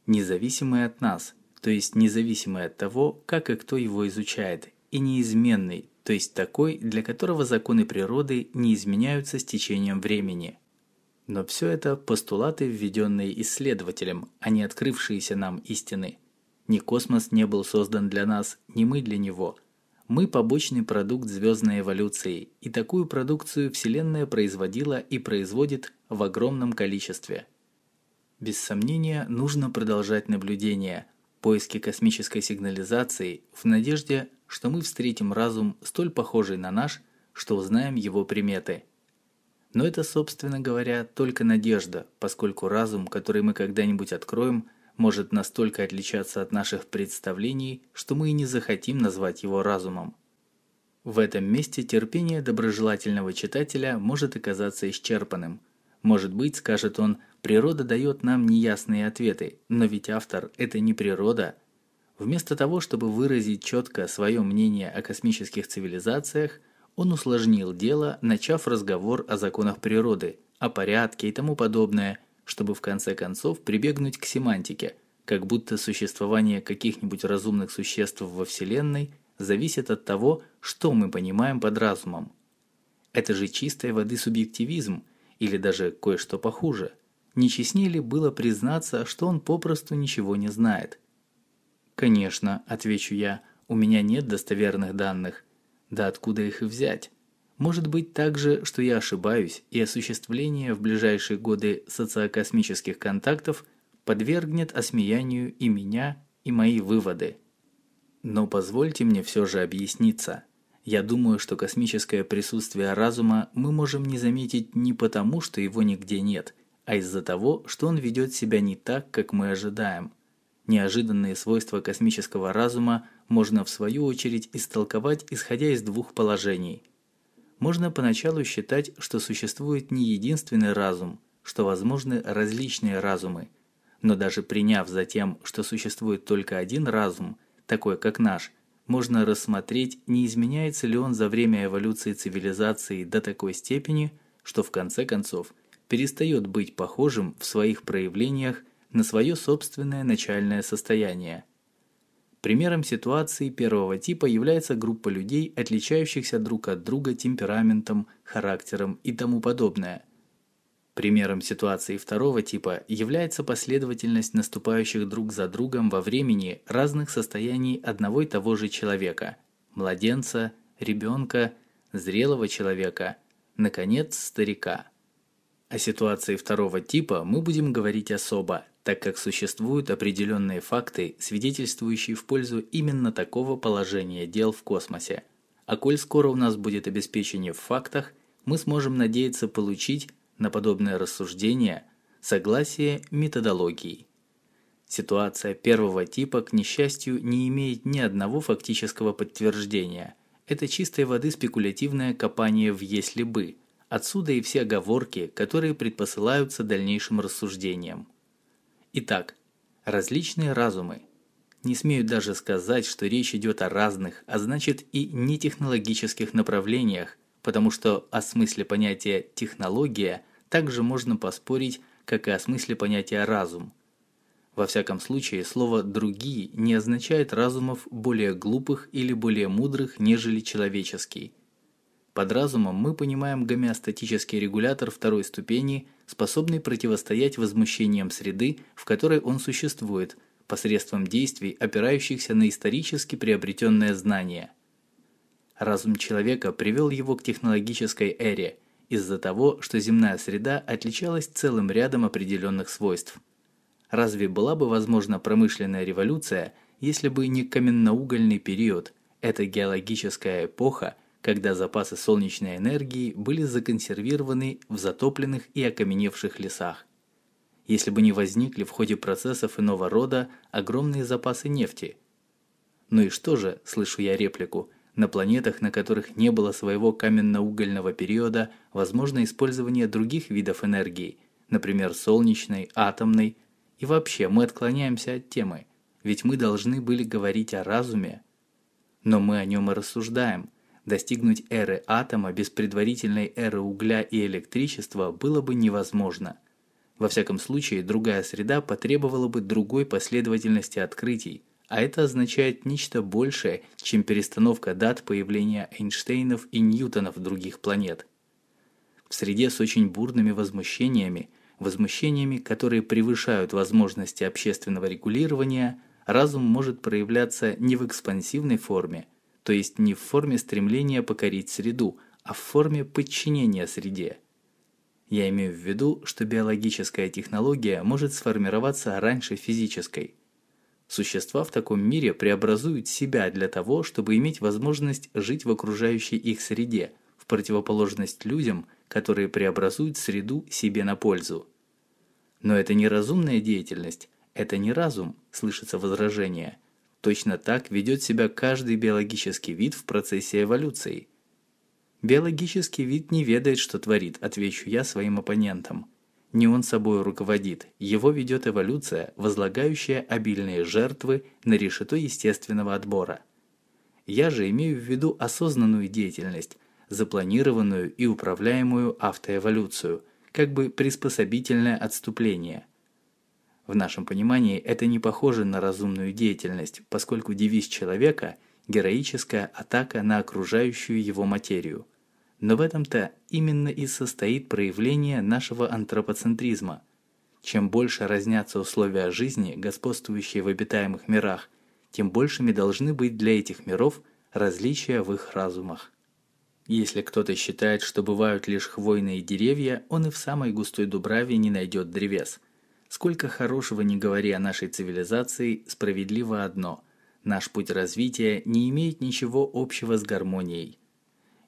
независимый от нас, то есть независимый от того, как и кто его изучает, и неизменный, то есть такой, для которого законы природы не изменяются с течением времени. Но все это постулаты, введенные исследователем, а не открывшиеся нам истины. Ни космос не был создан для нас, ни мы для него. Мы побочный продукт звездной эволюции, и такую продукцию Вселенная производила и производит в огромном количестве. Без сомнения, нужно продолжать наблюдения, поиски космической сигнализации в надежде что мы встретим разум столь похожий на наш, что узнаем его приметы. Но это, собственно говоря, только надежда, поскольку разум, который мы когда-нибудь откроем, может настолько отличаться от наших представлений, что мы и не захотим назвать его разумом. В этом месте терпение доброжелательного читателя может оказаться исчерпанным. Может быть, скажет он, природа дает нам неясные ответы, но ведь автор – это не природа, Вместо того, чтобы выразить четко свое мнение о космических цивилизациях, он усложнил дело, начав разговор о законах природы, о порядке и тому подобное, чтобы в конце концов прибегнуть к семантике, как будто существование каких-нибудь разумных существ во Вселенной зависит от того, что мы понимаем под разумом. Это же чистой воды субъективизм, или даже кое-что похуже. Не честнее ли было признаться, что он попросту ничего не знает – «Конечно», – отвечу я, – «у меня нет достоверных данных. Да откуда их взять? Может быть также, что я ошибаюсь, и осуществление в ближайшие годы социокосмических контактов подвергнет осмеянию и меня, и мои выводы. Но позвольте мне все же объясниться. Я думаю, что космическое присутствие разума мы можем не заметить не потому, что его нигде нет, а из-за того, что он ведет себя не так, как мы ожидаем – Неожиданные свойства космического разума можно в свою очередь истолковать исходя из двух положений. Можно поначалу считать, что существует не единственный разум, что возможны различные разумы. Но даже приняв затем, что существует только один разум, такой как наш, можно рассмотреть, не изменяется ли он за время эволюции цивилизации до такой степени, что в конце концов перестает быть похожим в своих проявлениях на свое собственное начальное состояние. Примером ситуации первого типа является группа людей, отличающихся друг от друга темпераментом, характером и тому подобное. Примером ситуации второго типа является последовательность наступающих друг за другом во времени разных состояний одного и того же человека – младенца, ребенка, зрелого человека, наконец, старика. О ситуации второго типа мы будем говорить особо, так как существуют определенные факты, свидетельствующие в пользу именно такого положения дел в космосе. А коль скоро у нас будет обеспечение в фактах, мы сможем надеяться получить на подобное рассуждение согласие методологии. Ситуация первого типа, к несчастью, не имеет ни одного фактического подтверждения. Это чистой воды спекулятивное копание в «если бы», Отсюда и все оговорки, которые предпосылаются дальнейшим рассуждениям. Итак, различные разумы. Не смею даже сказать, что речь идет о разных, а значит и нетехнологических направлениях, потому что о смысле понятия «технология» также можно поспорить, как и о смысле понятия «разум». Во всяком случае, слово «другие» не означает разумов более глупых или более мудрых, нежели человеческий. Под разумом мы понимаем гомеостатический регулятор второй ступени, способный противостоять возмущениям среды, в которой он существует, посредством действий, опирающихся на исторически приобретенное знание. Разум человека привел его к технологической эре из-за того, что земная среда отличалась целым рядом определенных свойств – Разве была бы возможна промышленная революция, если бы не каменноугольный период, эта геологическая эпоха, когда запасы солнечной энергии были законсервированы в затопленных и окаменевших лесах? Если бы не возникли в ходе процессов иного рода огромные запасы нефти? Ну и что же, слышу я реплику, на планетах, на которых не было своего каменно-угольного периода, возможно использование других видов энергии, например, солнечной, атомной, и вообще, мы отклоняемся от темы, ведь мы должны были говорить о разуме. Но мы о нем и рассуждаем. Достигнуть эры атома без предварительной эры угля и электричества было бы невозможно. Во всяком случае, другая среда потребовала бы другой последовательности открытий, а это означает нечто большее, чем перестановка дат появления Эйнштейнов и Ньютонов других планет. В среде с очень бурными возмущениями – возмущениями, которые превышают возможности общественного регулирования, разум может проявляться не в экспансивной форме, то есть не в форме стремления покорить среду, а в форме подчинения среде. Я имею в виду, что биологическая технология может сформироваться раньше физической. Существа в таком мире преобразуют себя для того, чтобы иметь возможность жить в окружающей их среде, в противоположность людям, которые преобразуют среду себе на пользу. Но это не разумная деятельность, это не разум, слышится возражение. Точно так ведет себя каждый биологический вид в процессе эволюции. Биологический вид не ведает, что творит, отвечу я своим оппонентам. Не он собой руководит, его ведет эволюция, возлагающая обильные жертвы на решето естественного отбора. Я же имею в виду осознанную деятельность, запланированную и управляемую автоэволюцию, как бы приспособительное отступление. В нашем понимании это не похоже на разумную деятельность, поскольку девиз человека – героическая атака на окружающую его материю. Но в этом-то именно и состоит проявление нашего антропоцентризма. Чем больше разнятся условия жизни, господствующие в обитаемых мирах, тем большими должны быть для этих миров различия в их разумах. Если кто-то считает, что бывают лишь хвойные деревья, он и в самой густой дубраве не найдет древес. Сколько хорошего не говори о нашей цивилизации, справедливо одно – наш путь развития не имеет ничего общего с гармонией.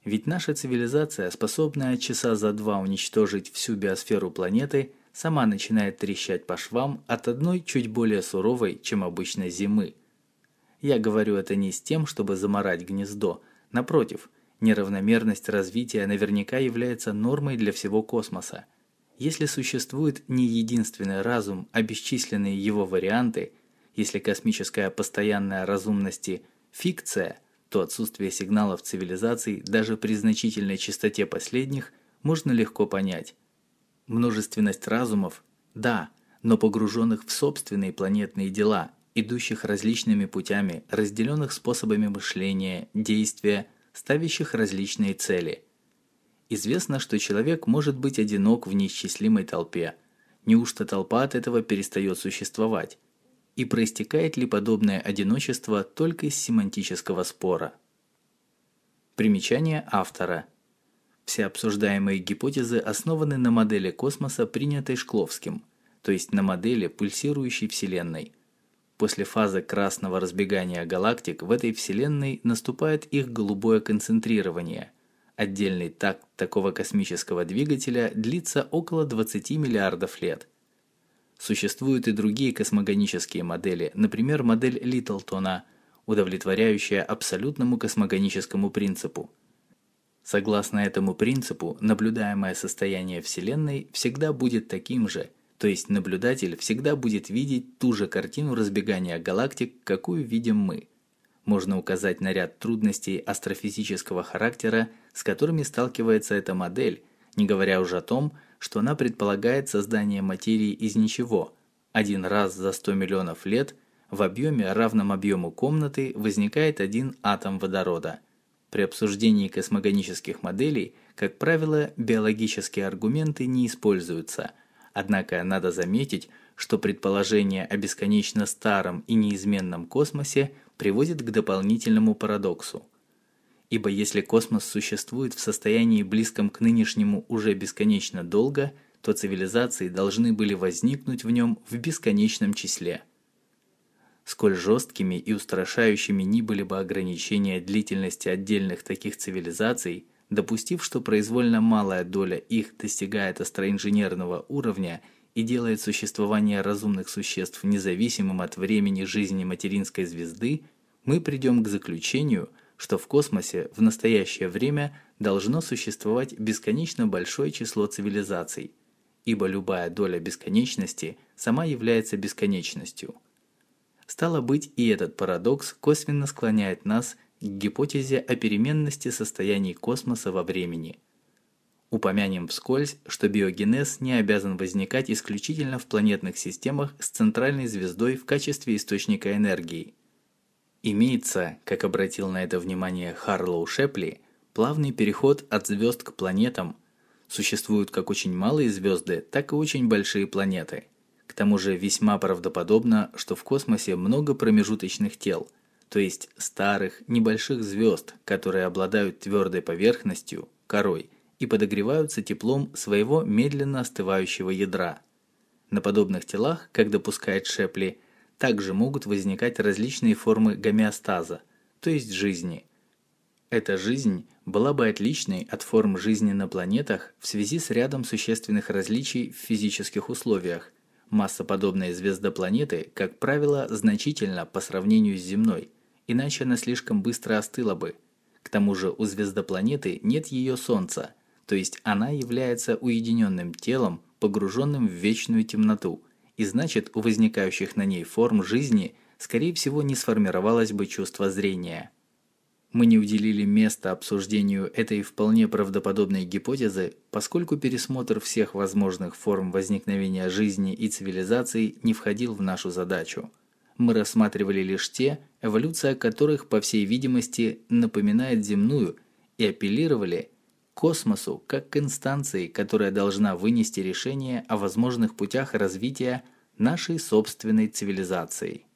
Ведь наша цивилизация, способная часа за два уничтожить всю биосферу планеты, сама начинает трещать по швам от одной чуть более суровой, чем обычно зимы. Я говорю это не с тем, чтобы заморать гнездо, напротив – Неравномерность развития наверняка является нормой для всего космоса. Если существует не единственный разум, а бесчисленные его варианты, если космическая постоянная разумности – фикция, то отсутствие сигналов цивилизаций даже при значительной частоте последних можно легко понять. Множественность разумов – да, но погруженных в собственные планетные дела, идущих различными путями, разделенных способами мышления, действия – ставящих различные цели. Известно, что человек может быть одинок в неисчислимой толпе. Неужто толпа от этого перестает существовать? И проистекает ли подобное одиночество только из семантического спора? Примечание автора. Все обсуждаемые гипотезы основаны на модели космоса, принятой Шкловским, то есть на модели пульсирующей Вселенной – После фазы красного разбегания галактик в этой Вселенной наступает их голубое концентрирование. Отдельный такт такого космического двигателя длится около 20 миллиардов лет. Существуют и другие космогонические модели, например, модель Литлтона, удовлетворяющая абсолютному космогоническому принципу. Согласно этому принципу, наблюдаемое состояние Вселенной всегда будет таким же, то есть наблюдатель всегда будет видеть ту же картину разбегания галактик, какую видим мы. Можно указать на ряд трудностей астрофизического характера, с которыми сталкивается эта модель, не говоря уже о том, что она предполагает создание материи из ничего. Один раз за 100 миллионов лет в объеме, равном объему комнаты, возникает один атом водорода. При обсуждении космогонических моделей, как правило, биологические аргументы не используются. Однако надо заметить, что предположение о бесконечно старом и неизменном космосе приводит к дополнительному парадоксу – ибо если космос существует в состоянии близком к нынешнему уже бесконечно долго, то цивилизации должны были возникнуть в нем в бесконечном числе. Сколь жесткими и устрашающими ни были бы ограничения длительности отдельных таких цивилизаций, допустив, что произвольно малая доля их достигает астроинженерного уровня и делает существование разумных существ независимым от времени жизни материнской звезды, мы придем к заключению – что в космосе в настоящее время должно существовать бесконечно большое число цивилизаций, ибо любая доля бесконечности сама является бесконечностью. Стало быть, и этот парадокс косвенно склоняет нас к гипотезе о переменности состояний космоса во времени. Упомянем вскользь, что биогенез не обязан возникать исключительно в планетных системах с центральной звездой в качестве источника энергии – Имеется, как обратил на это внимание Харлоу Шепли, плавный переход от звезд к планетам. Существуют как очень малые звезды, так и очень большие планеты. К тому же весьма правдоподобно, что в космосе много промежуточных тел, то есть старых, небольших звезд, которые обладают твердой поверхностью, корой, и подогреваются теплом своего медленно остывающего ядра. На подобных телах, как допускает Шепли, также могут возникать различные формы гомеостаза, то есть жизни. Эта жизнь была бы отличной от форм жизни на планетах в связи с рядом существенных различий в физических условиях. Масса подобной звездопланеты, как правило, значительна по сравнению с земной, иначе она слишком быстро остыла бы. К тому же у звездопланеты нет ее Солнца, то есть она является уединенным телом, погруженным в вечную темноту – и значит у возникающих на ней форм жизни, скорее всего, не сформировалось бы чувство зрения. Мы не уделили места обсуждению этой вполне правдоподобной гипотезы, поскольку пересмотр всех возможных форм возникновения жизни и цивилизаций не входил в нашу задачу. Мы рассматривали лишь те, эволюция которых, по всей видимости, напоминает земную, и апеллировали космосу как к инстанции, которая должна вынести решение о возможных путях развития нашей собственной цивилизации.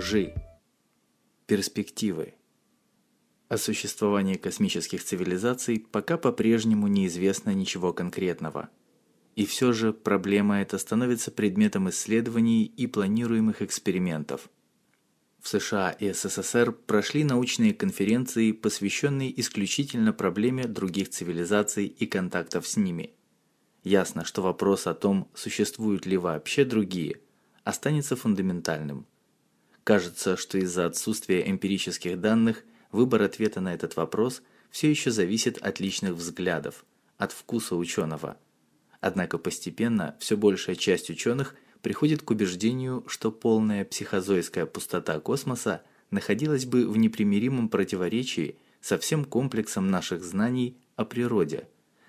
Жи. Перспективы. О существовании космических цивилизаций пока по-прежнему неизвестно ничего конкретного. И все же проблема эта становится предметом исследований и планируемых экспериментов. В США и СССР прошли научные конференции, посвященные исключительно проблеме других цивилизаций и контактов с ними. Ясно, что вопрос о том, существуют ли вообще другие, останется фундаментальным – Кажется, что из-за отсутствия эмпирических данных выбор ответа на этот вопрос все еще зависит от личных взглядов, от вкуса ученого. Однако постепенно все большая часть ученых приходит к убеждению, что полная психозойская пустота космоса находилась бы в непримиримом противоречии со всем комплексом наших знаний о природе.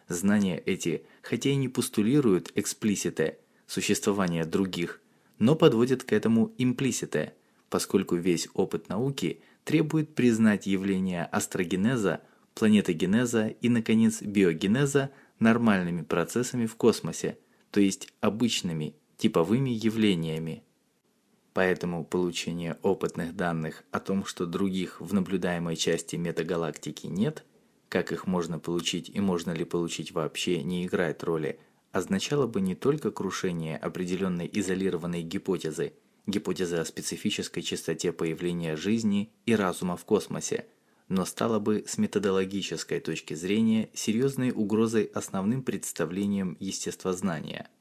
Знания эти, хотя и не постулируют эксплисите существование других, но подводят к этому имплисите – поскольку весь опыт науки требует признать явления астрогенеза, планетогенеза и, наконец, биогенеза нормальными процессами в космосе, то есть обычными, типовыми явлениями. Поэтому получение опытных данных о том, что других в наблюдаемой части метагалактики нет, как их можно получить и можно ли получить вообще, не играет роли, означало бы не только крушение определенной изолированной гипотезы, гипотезы о специфической частоте появления жизни и разума в космосе, но стало бы с методологической точки зрения серьезной угрозой основным представлениям естествознания –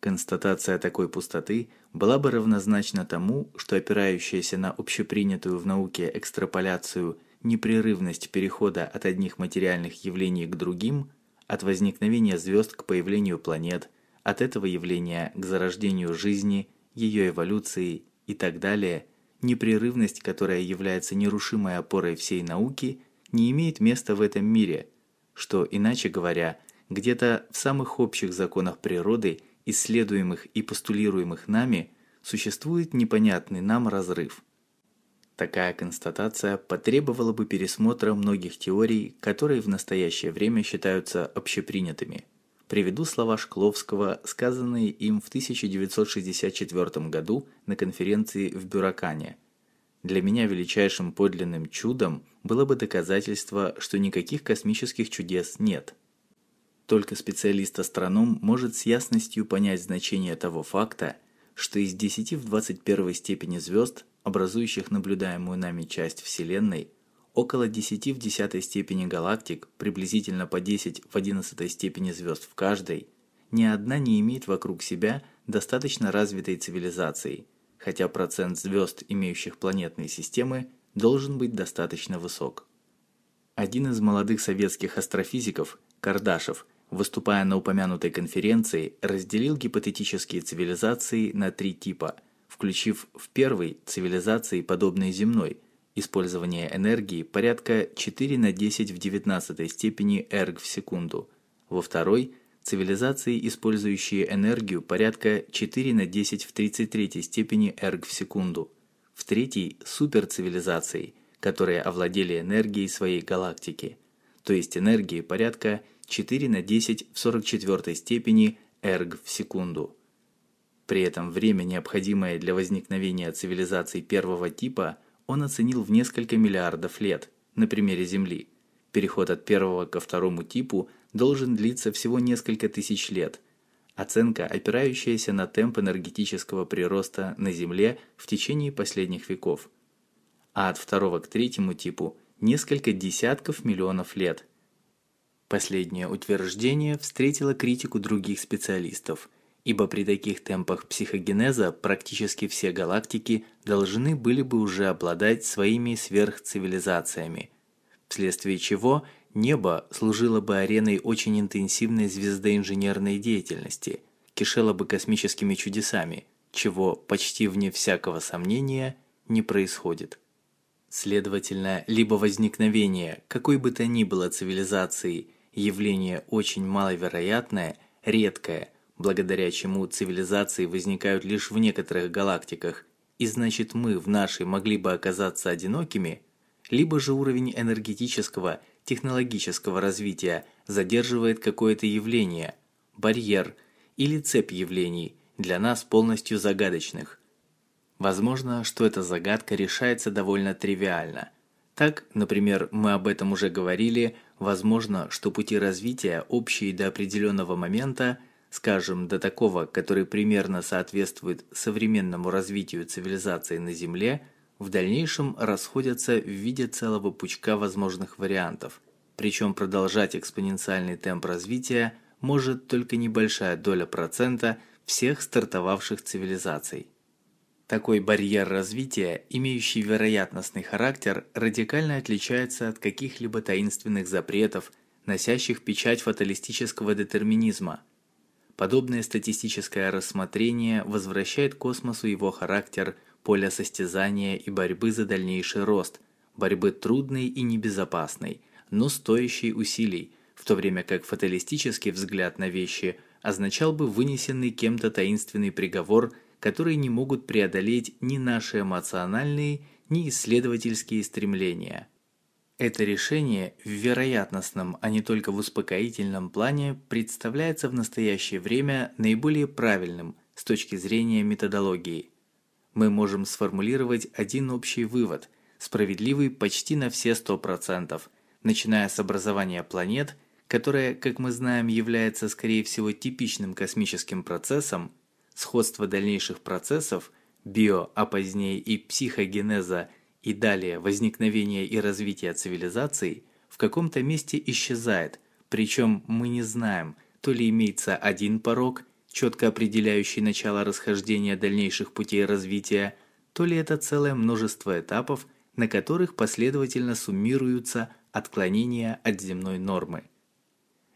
Констатация такой пустоты была бы равнозначна тому, что опирающаяся на общепринятую в науке экстраполяцию непрерывность перехода от одних материальных явлений к другим, от возникновения звезд к появлению планет, от этого явления к зарождению жизни, ее эволюции и так далее, непрерывность, которая является нерушимой опорой всей науки, не имеет места в этом мире, что, иначе говоря, где-то в самых общих законах природы – исследуемых и постулируемых нами, существует непонятный нам разрыв. Такая констатация потребовала бы пересмотра многих теорий, которые в настоящее время считаются общепринятыми. Приведу слова Шкловского, сказанные им в 1964 году на конференции в Бюракане. Для меня величайшим подлинным чудом было бы доказательство, что никаких космических чудес нет – только специалист-астроном может с ясностью понять значение того факта, что из 10 в 21 степени звезд, образующих наблюдаемую нами часть Вселенной, около 10 в 10 степени галактик, приблизительно по 10 в 11 степени звезд в каждой, ни одна не имеет вокруг себя достаточно развитой цивилизации, хотя процент звезд, имеющих планетные системы, должен быть достаточно высок. Один из молодых советских астрофизиков, Кардашев, выступая на упомянутой конференции, разделил гипотетические цивилизации на три типа, включив в первый цивилизации, подобные земной, использование энергии порядка 4 на 10 в 19 степени эрг в секунду, во второй цивилизации, использующие энергию порядка 4 на 10 в 33 степени эрг в секунду, в третьей суперцивилизации, которые овладели энергией своей галактики, то есть энергией порядка 4 на 10 в 44 степени эрг в секунду. При этом время, необходимое для возникновения цивилизаций первого типа, он оценил в несколько миллиардов лет на примере Земли. Переход от первого ко второму типу должен длиться всего несколько тысяч лет. Оценка, опирающаяся на темп энергетического прироста на Земле в течение последних веков. А от второго к третьему типу несколько десятков миллионов лет – Последнее утверждение встретило критику других специалистов, ибо при таких темпах психогенеза практически все галактики должны были бы уже обладать своими сверхцивилизациями, вследствие чего небо служило бы ареной очень интенсивной звездоинженерной деятельности, кишело бы космическими чудесами, чего почти вне всякого сомнения не происходит. Следовательно, либо возникновение какой бы то ни было цивилизации – явление очень маловероятное, редкое, благодаря чему цивилизации возникают лишь в некоторых галактиках, и значит мы в нашей могли бы оказаться одинокими, либо же уровень энергетического, технологического развития задерживает какое-то явление, барьер или цепь явлений, для нас полностью загадочных. Возможно, что эта загадка решается довольно тривиально. Так, например, мы об этом уже говорили – Возможно, что пути развития общие до определенного момента, скажем, до такого, который примерно соответствует современному развитию цивилизации на Земле, в дальнейшем расходятся в виде целого пучка возможных вариантов. Причем продолжать экспоненциальный темп развития может только небольшая доля процента всех стартовавших цивилизаций. Такой барьер развития, имеющий вероятностный характер, радикально отличается от каких-либо таинственных запретов, носящих печать фаталистического детерминизма. Подобное статистическое рассмотрение возвращает космосу его характер поля состязания и борьбы за дальнейший рост, борьбы трудной и небезопасной, но стоящей усилий, в то время как фаталистический взгляд на вещи означал бы вынесенный кем-то таинственный приговор – которые не могут преодолеть ни наши эмоциональные, ни исследовательские стремления. Это решение в вероятностном, а не только в успокоительном плане представляется в настоящее время наиболее правильным с точки зрения методологии. мы можем сформулировать один общий вывод, справедливый почти на все 100%, начиная с образования планет, которое, как мы знаем, является скорее всего типичным космическим процессом, сходство дальнейших процессов, био, а позднее и психогенеза и далее возникновение и развитие цивилизаций в каком-то месте исчезает, причем мы не знаем, то ли имеется один порог, четко определяющий начало расхождения дальнейших путей развития, то ли это целое множество этапов, на которых последовательно суммируются отклонения от земной нормы.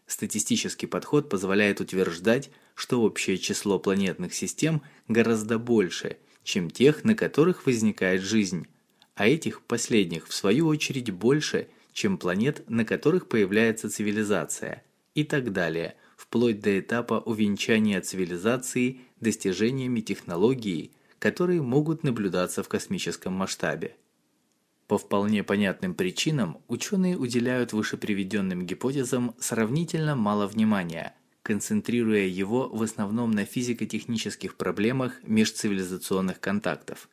Статистический подход позволяет утверждать, что общее число планетных систем гораздо больше, чем тех, на которых возникает жизнь, а этих последних в свою очередь больше, чем планет, на которых появляется цивилизация, и так далее, вплоть до этапа увенчания цивилизации достижениями технологий, которые могут наблюдаться в космическом масштабе. По вполне понятным причинам ученые уделяют вышеприведенным гипотезам сравнительно мало внимания, концентрируя его в основном на физико-технических проблемах межцивилизационных контактов.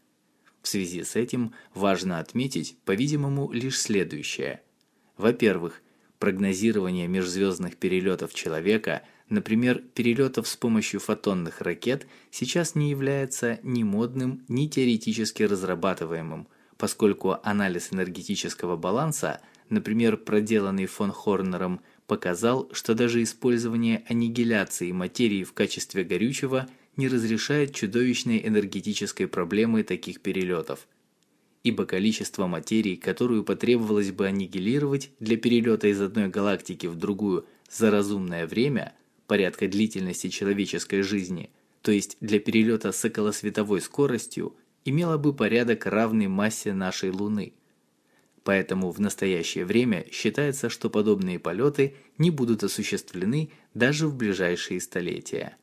В связи с этим важно отметить, по-видимому, лишь следующее. Во-первых, прогнозирование межзвездных перелетов человека, например, перелетов с помощью фотонных ракет, сейчас не является ни модным, ни теоретически разрабатываемым, поскольку анализ энергетического баланса, например, проделанный фон Хорнером, показал, что даже использование аннигиляции материи в качестве горючего не разрешает чудовищной энергетической проблемы таких перелетов – ибо количество материи, которую потребовалось бы аннигилировать для перелета из одной галактики в другую за разумное время, порядка длительности человеческой жизни, то есть для перелета с околосветовой скоростью, имело бы порядок равный массе нашей Луны. Поэтому в настоящее время считается, что подобные полеты не будут осуществлены даже в ближайшие столетия.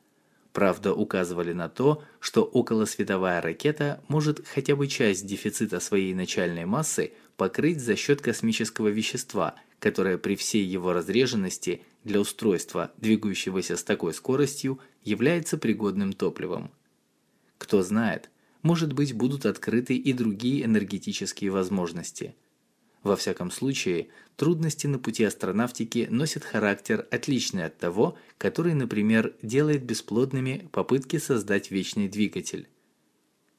Правда, указывали на то, что околосветовая ракета может хотя бы часть дефицита своей начальной массы покрыть за счет космического вещества, которое при всей его разреженности для устройства, двигающегося с такой скоростью, является пригодным топливом. Кто знает, может быть будут открыты и другие энергетические возможности – во всяком случае, трудности на пути астронавтики носят характер отличный от того, который, например, делает бесплодными попытки создать вечный двигатель.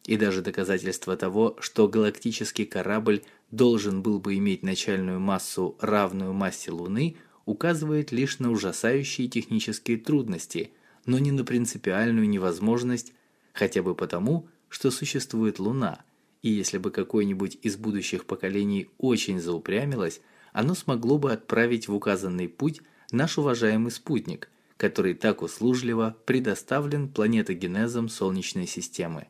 И даже доказательство того, что галактический корабль должен был бы иметь начальную массу, равную массе Луны, указывает лишь на ужасающие технические трудности, но не на принципиальную невозможность, хотя бы потому, что существует Луна – и если бы какое-нибудь из будущих поколений очень заупрямилось, оно смогло бы отправить в указанный путь наш уважаемый спутник, который так услужливо предоставлен планетогенезом Солнечной системы.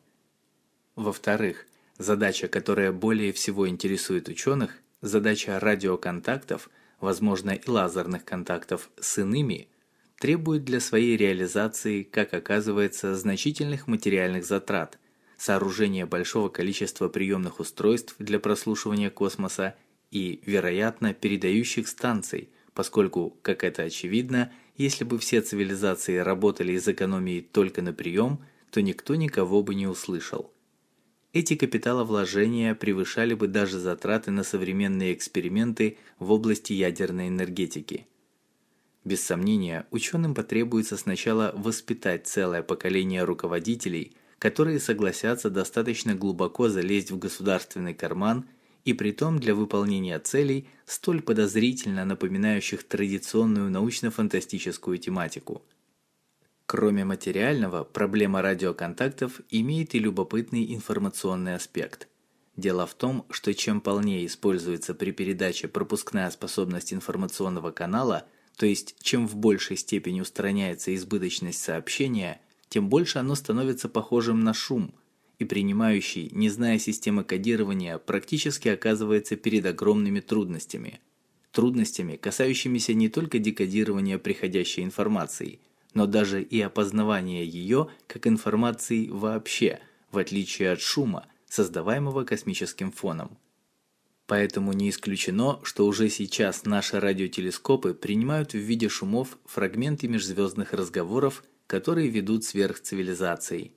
Во-вторых, задача, которая более всего интересует ученых, задача радиоконтактов, возможно и лазерных контактов с иными, требует для своей реализации, как оказывается, значительных материальных затрат – сооружение большого количества приемных устройств для прослушивания космоса и, вероятно, передающих станций, поскольку, как это очевидно, если бы все цивилизации работали из экономии только на прием, то никто никого бы не услышал. Эти капиталовложения превышали бы даже затраты на современные эксперименты в области ядерной энергетики. Без сомнения, ученым потребуется сначала воспитать целое поколение руководителей – которые согласятся достаточно глубоко залезть в государственный карман и притом для выполнения целей, столь подозрительно напоминающих традиционную научно-фантастическую тематику. Кроме материального, проблема радиоконтактов имеет и любопытный информационный аспект. Дело в том, что чем полнее используется при передаче пропускная способность информационного канала, то есть чем в большей степени устраняется избыточность сообщения – тем больше оно становится похожим на шум, и принимающий, не зная системы кодирования, практически оказывается перед огромными трудностями. Трудностями, касающимися не только декодирования приходящей информации, но даже и опознавания ее как информации вообще, в отличие от шума, создаваемого космическим фоном. Поэтому не исключено, что уже сейчас наши радиотелескопы принимают в виде шумов фрагменты межзвездных разговоров которые ведут сверхцивилизацией.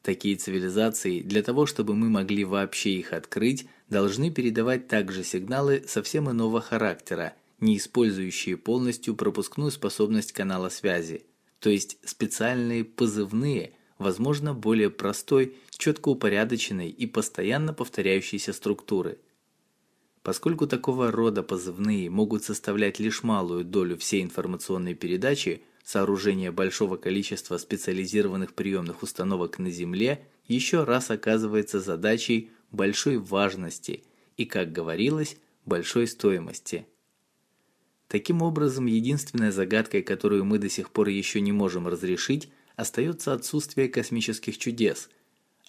Такие цивилизации, для того чтобы мы могли вообще их открыть, должны передавать также сигналы совсем иного характера, не использующие полностью пропускную способность канала связи, то есть специальные позывные, возможно, более простой, четко упорядоченной и постоянно повторяющейся структуры. Поскольку такого рода позывные могут составлять лишь малую долю всей информационной передачи, Сооружение большого количества специализированных приемных установок на Земле еще раз оказывается задачей большой важности и, как говорилось, большой стоимости. Таким образом, единственной загадкой, которую мы до сих пор еще не можем разрешить, остается отсутствие космических чудес.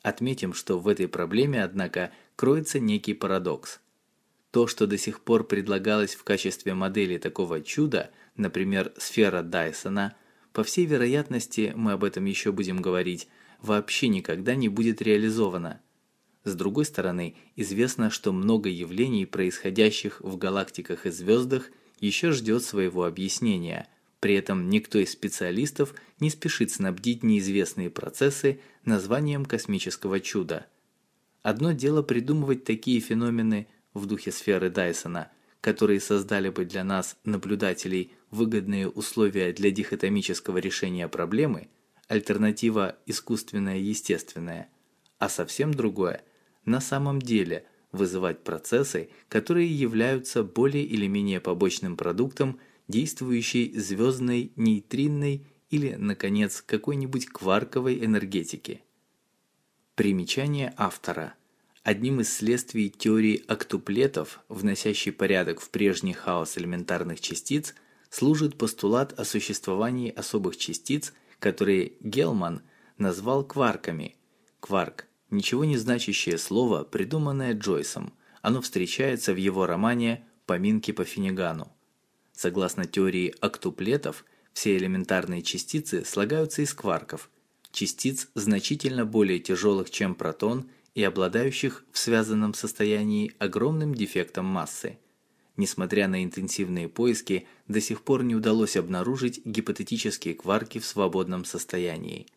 Отметим, что в этой проблеме, однако, кроется некий парадокс. То, что до сих пор предлагалось в качестве модели такого чуда – например, сфера Дайсона, по всей вероятности, мы об этом еще будем говорить, вообще никогда не будет реализована. С другой стороны, известно, что много явлений, происходящих в галактиках и звездах, еще ждет своего объяснения. При этом никто из специалистов не спешит снабдить неизвестные процессы названием космического чуда. Одно дело придумывать такие феномены в духе сферы Дайсона, которые создали бы для нас, наблюдателей, выгодные условия для дихотомического решения проблемы, альтернатива искусственное-естественное, а совсем другое – на самом деле вызывать процессы, которые являются более или менее побочным продуктом действующей звездной нейтринной или, наконец, какой-нибудь кварковой энергетики. Примечание автора – Одним из следствий теории октуплетов, вносящей порядок в прежний хаос элементарных частиц, служит постулат о существовании особых частиц, которые Гелман назвал кварками. Кварк – ничего не значащее слово, придуманное Джойсом. Оно встречается в его романе «Поминки по Финнигану». Согласно теории октуплетов, все элементарные частицы слагаются из кварков, частиц значительно более тяжелых, чем протон – и обладающих в связанном состоянии огромным дефектом массы. Несмотря на интенсивные поиски, до сих пор не удалось обнаружить гипотетические кварки в свободном состоянии.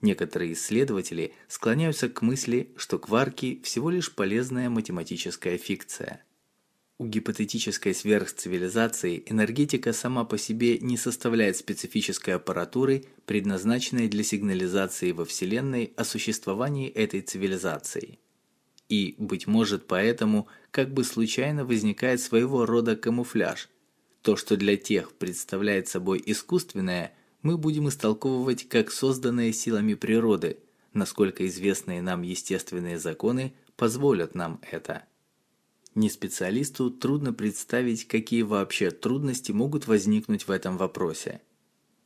Некоторые исследователи склоняются к мысли, что кварки всего лишь полезная математическая фикция. У гипотетической сверхцивилизации энергетика сама по себе не составляет специфической аппаратуры, предназначенной для сигнализации во Вселенной о существовании этой цивилизации. И, быть может, поэтому как бы случайно возникает своего рода камуфляж. То, что для тех представляет собой искусственное, мы будем истолковывать как созданное силами природы, насколько известные нам естественные законы позволят нам это. Неспециалисту трудно представить, какие вообще трудности могут возникнуть в этом вопросе.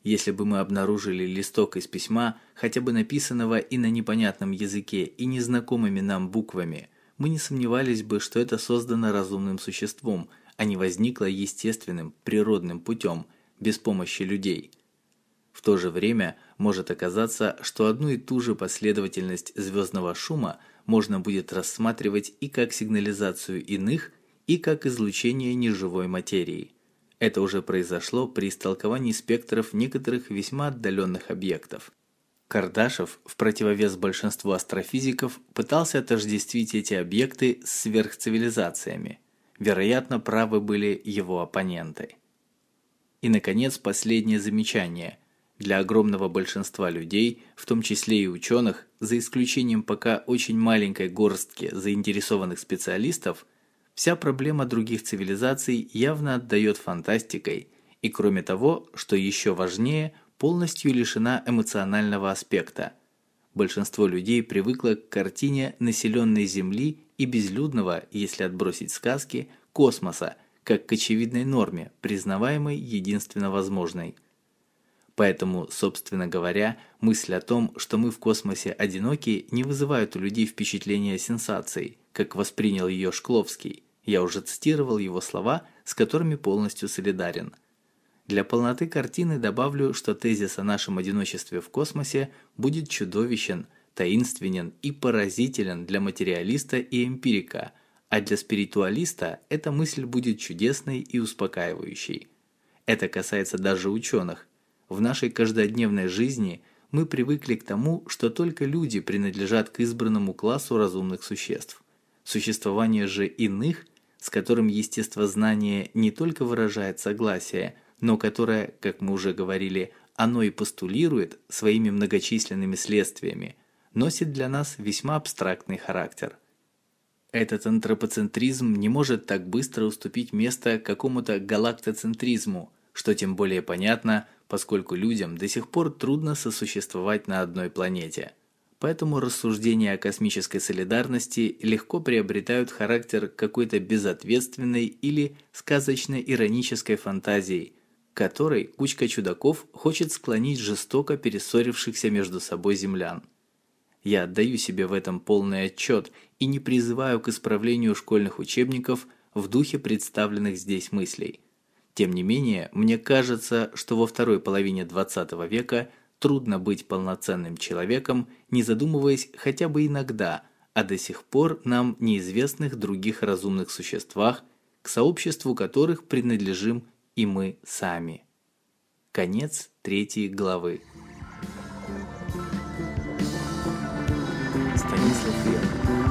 Если бы мы обнаружили листок из письма, хотя бы написанного и на непонятном языке, и незнакомыми нам буквами, мы не сомневались бы, что это создано разумным существом, а не возникло естественным, природным путем, без помощи людей. В то же время может оказаться, что одну и ту же последовательность звездного шума – можно будет рассматривать и как сигнализацию иных, и как излучение неживой материи. Это уже произошло при истолковании спектров некоторых весьма отдаленных объектов. Кардашев, в противовес большинству астрофизиков, пытался отождествить эти объекты с сверхцивилизациями. Вероятно, правы были его оппоненты. И, наконец, последнее замечание – для огромного большинства людей, в том числе и ученых, за исключением пока очень маленькой горстки заинтересованных специалистов, вся проблема других цивилизаций явно отдает фантастикой и, кроме того, что еще важнее, полностью лишена эмоционального аспекта. Большинство людей привыкло к картине населенной Земли и безлюдного, если отбросить сказки, космоса, как к очевидной норме, признаваемой единственно возможной – Поэтому, собственно говоря, мысль о том, что мы в космосе одиноки, не вызывает у людей впечатления сенсации, как воспринял ее Шкловский. Я уже цитировал его слова, с которыми полностью солидарен. Для полноты картины добавлю, что тезис о нашем одиночестве в космосе будет чудовищен, таинственен и поразителен для материалиста и эмпирика, а для спиритуалиста эта мысль будет чудесной и успокаивающей. Это касается даже ученых, в нашей каждодневной жизни мы привыкли к тому, что только люди принадлежат к избранному классу разумных существ. Существование же иных, с которым естествознание не только выражает согласие, но которое, как мы уже говорили, оно и постулирует своими многочисленными следствиями, носит для нас весьма абстрактный характер. Этот антропоцентризм не может так быстро уступить место какому-то галактоцентризму, что тем более понятно, поскольку людям до сих пор трудно сосуществовать на одной планете – Поэтому рассуждения о космической солидарности легко приобретают характер какой-то безответственной или сказочно-иронической фантазии, которой кучка чудаков хочет склонить жестоко перессорившихся между собой землян. Я отдаю себе в этом полный отчет и не призываю к исправлению школьных учебников в духе представленных здесь мыслей. Тем не менее, мне кажется, что во второй половине XX века – Трудно быть полноценным человеком, не задумываясь хотя бы иногда о до сих пор нам неизвестных других разумных существах, к сообществу которых принадлежим и мы сами. Конец третьей главы. Станислав Лев.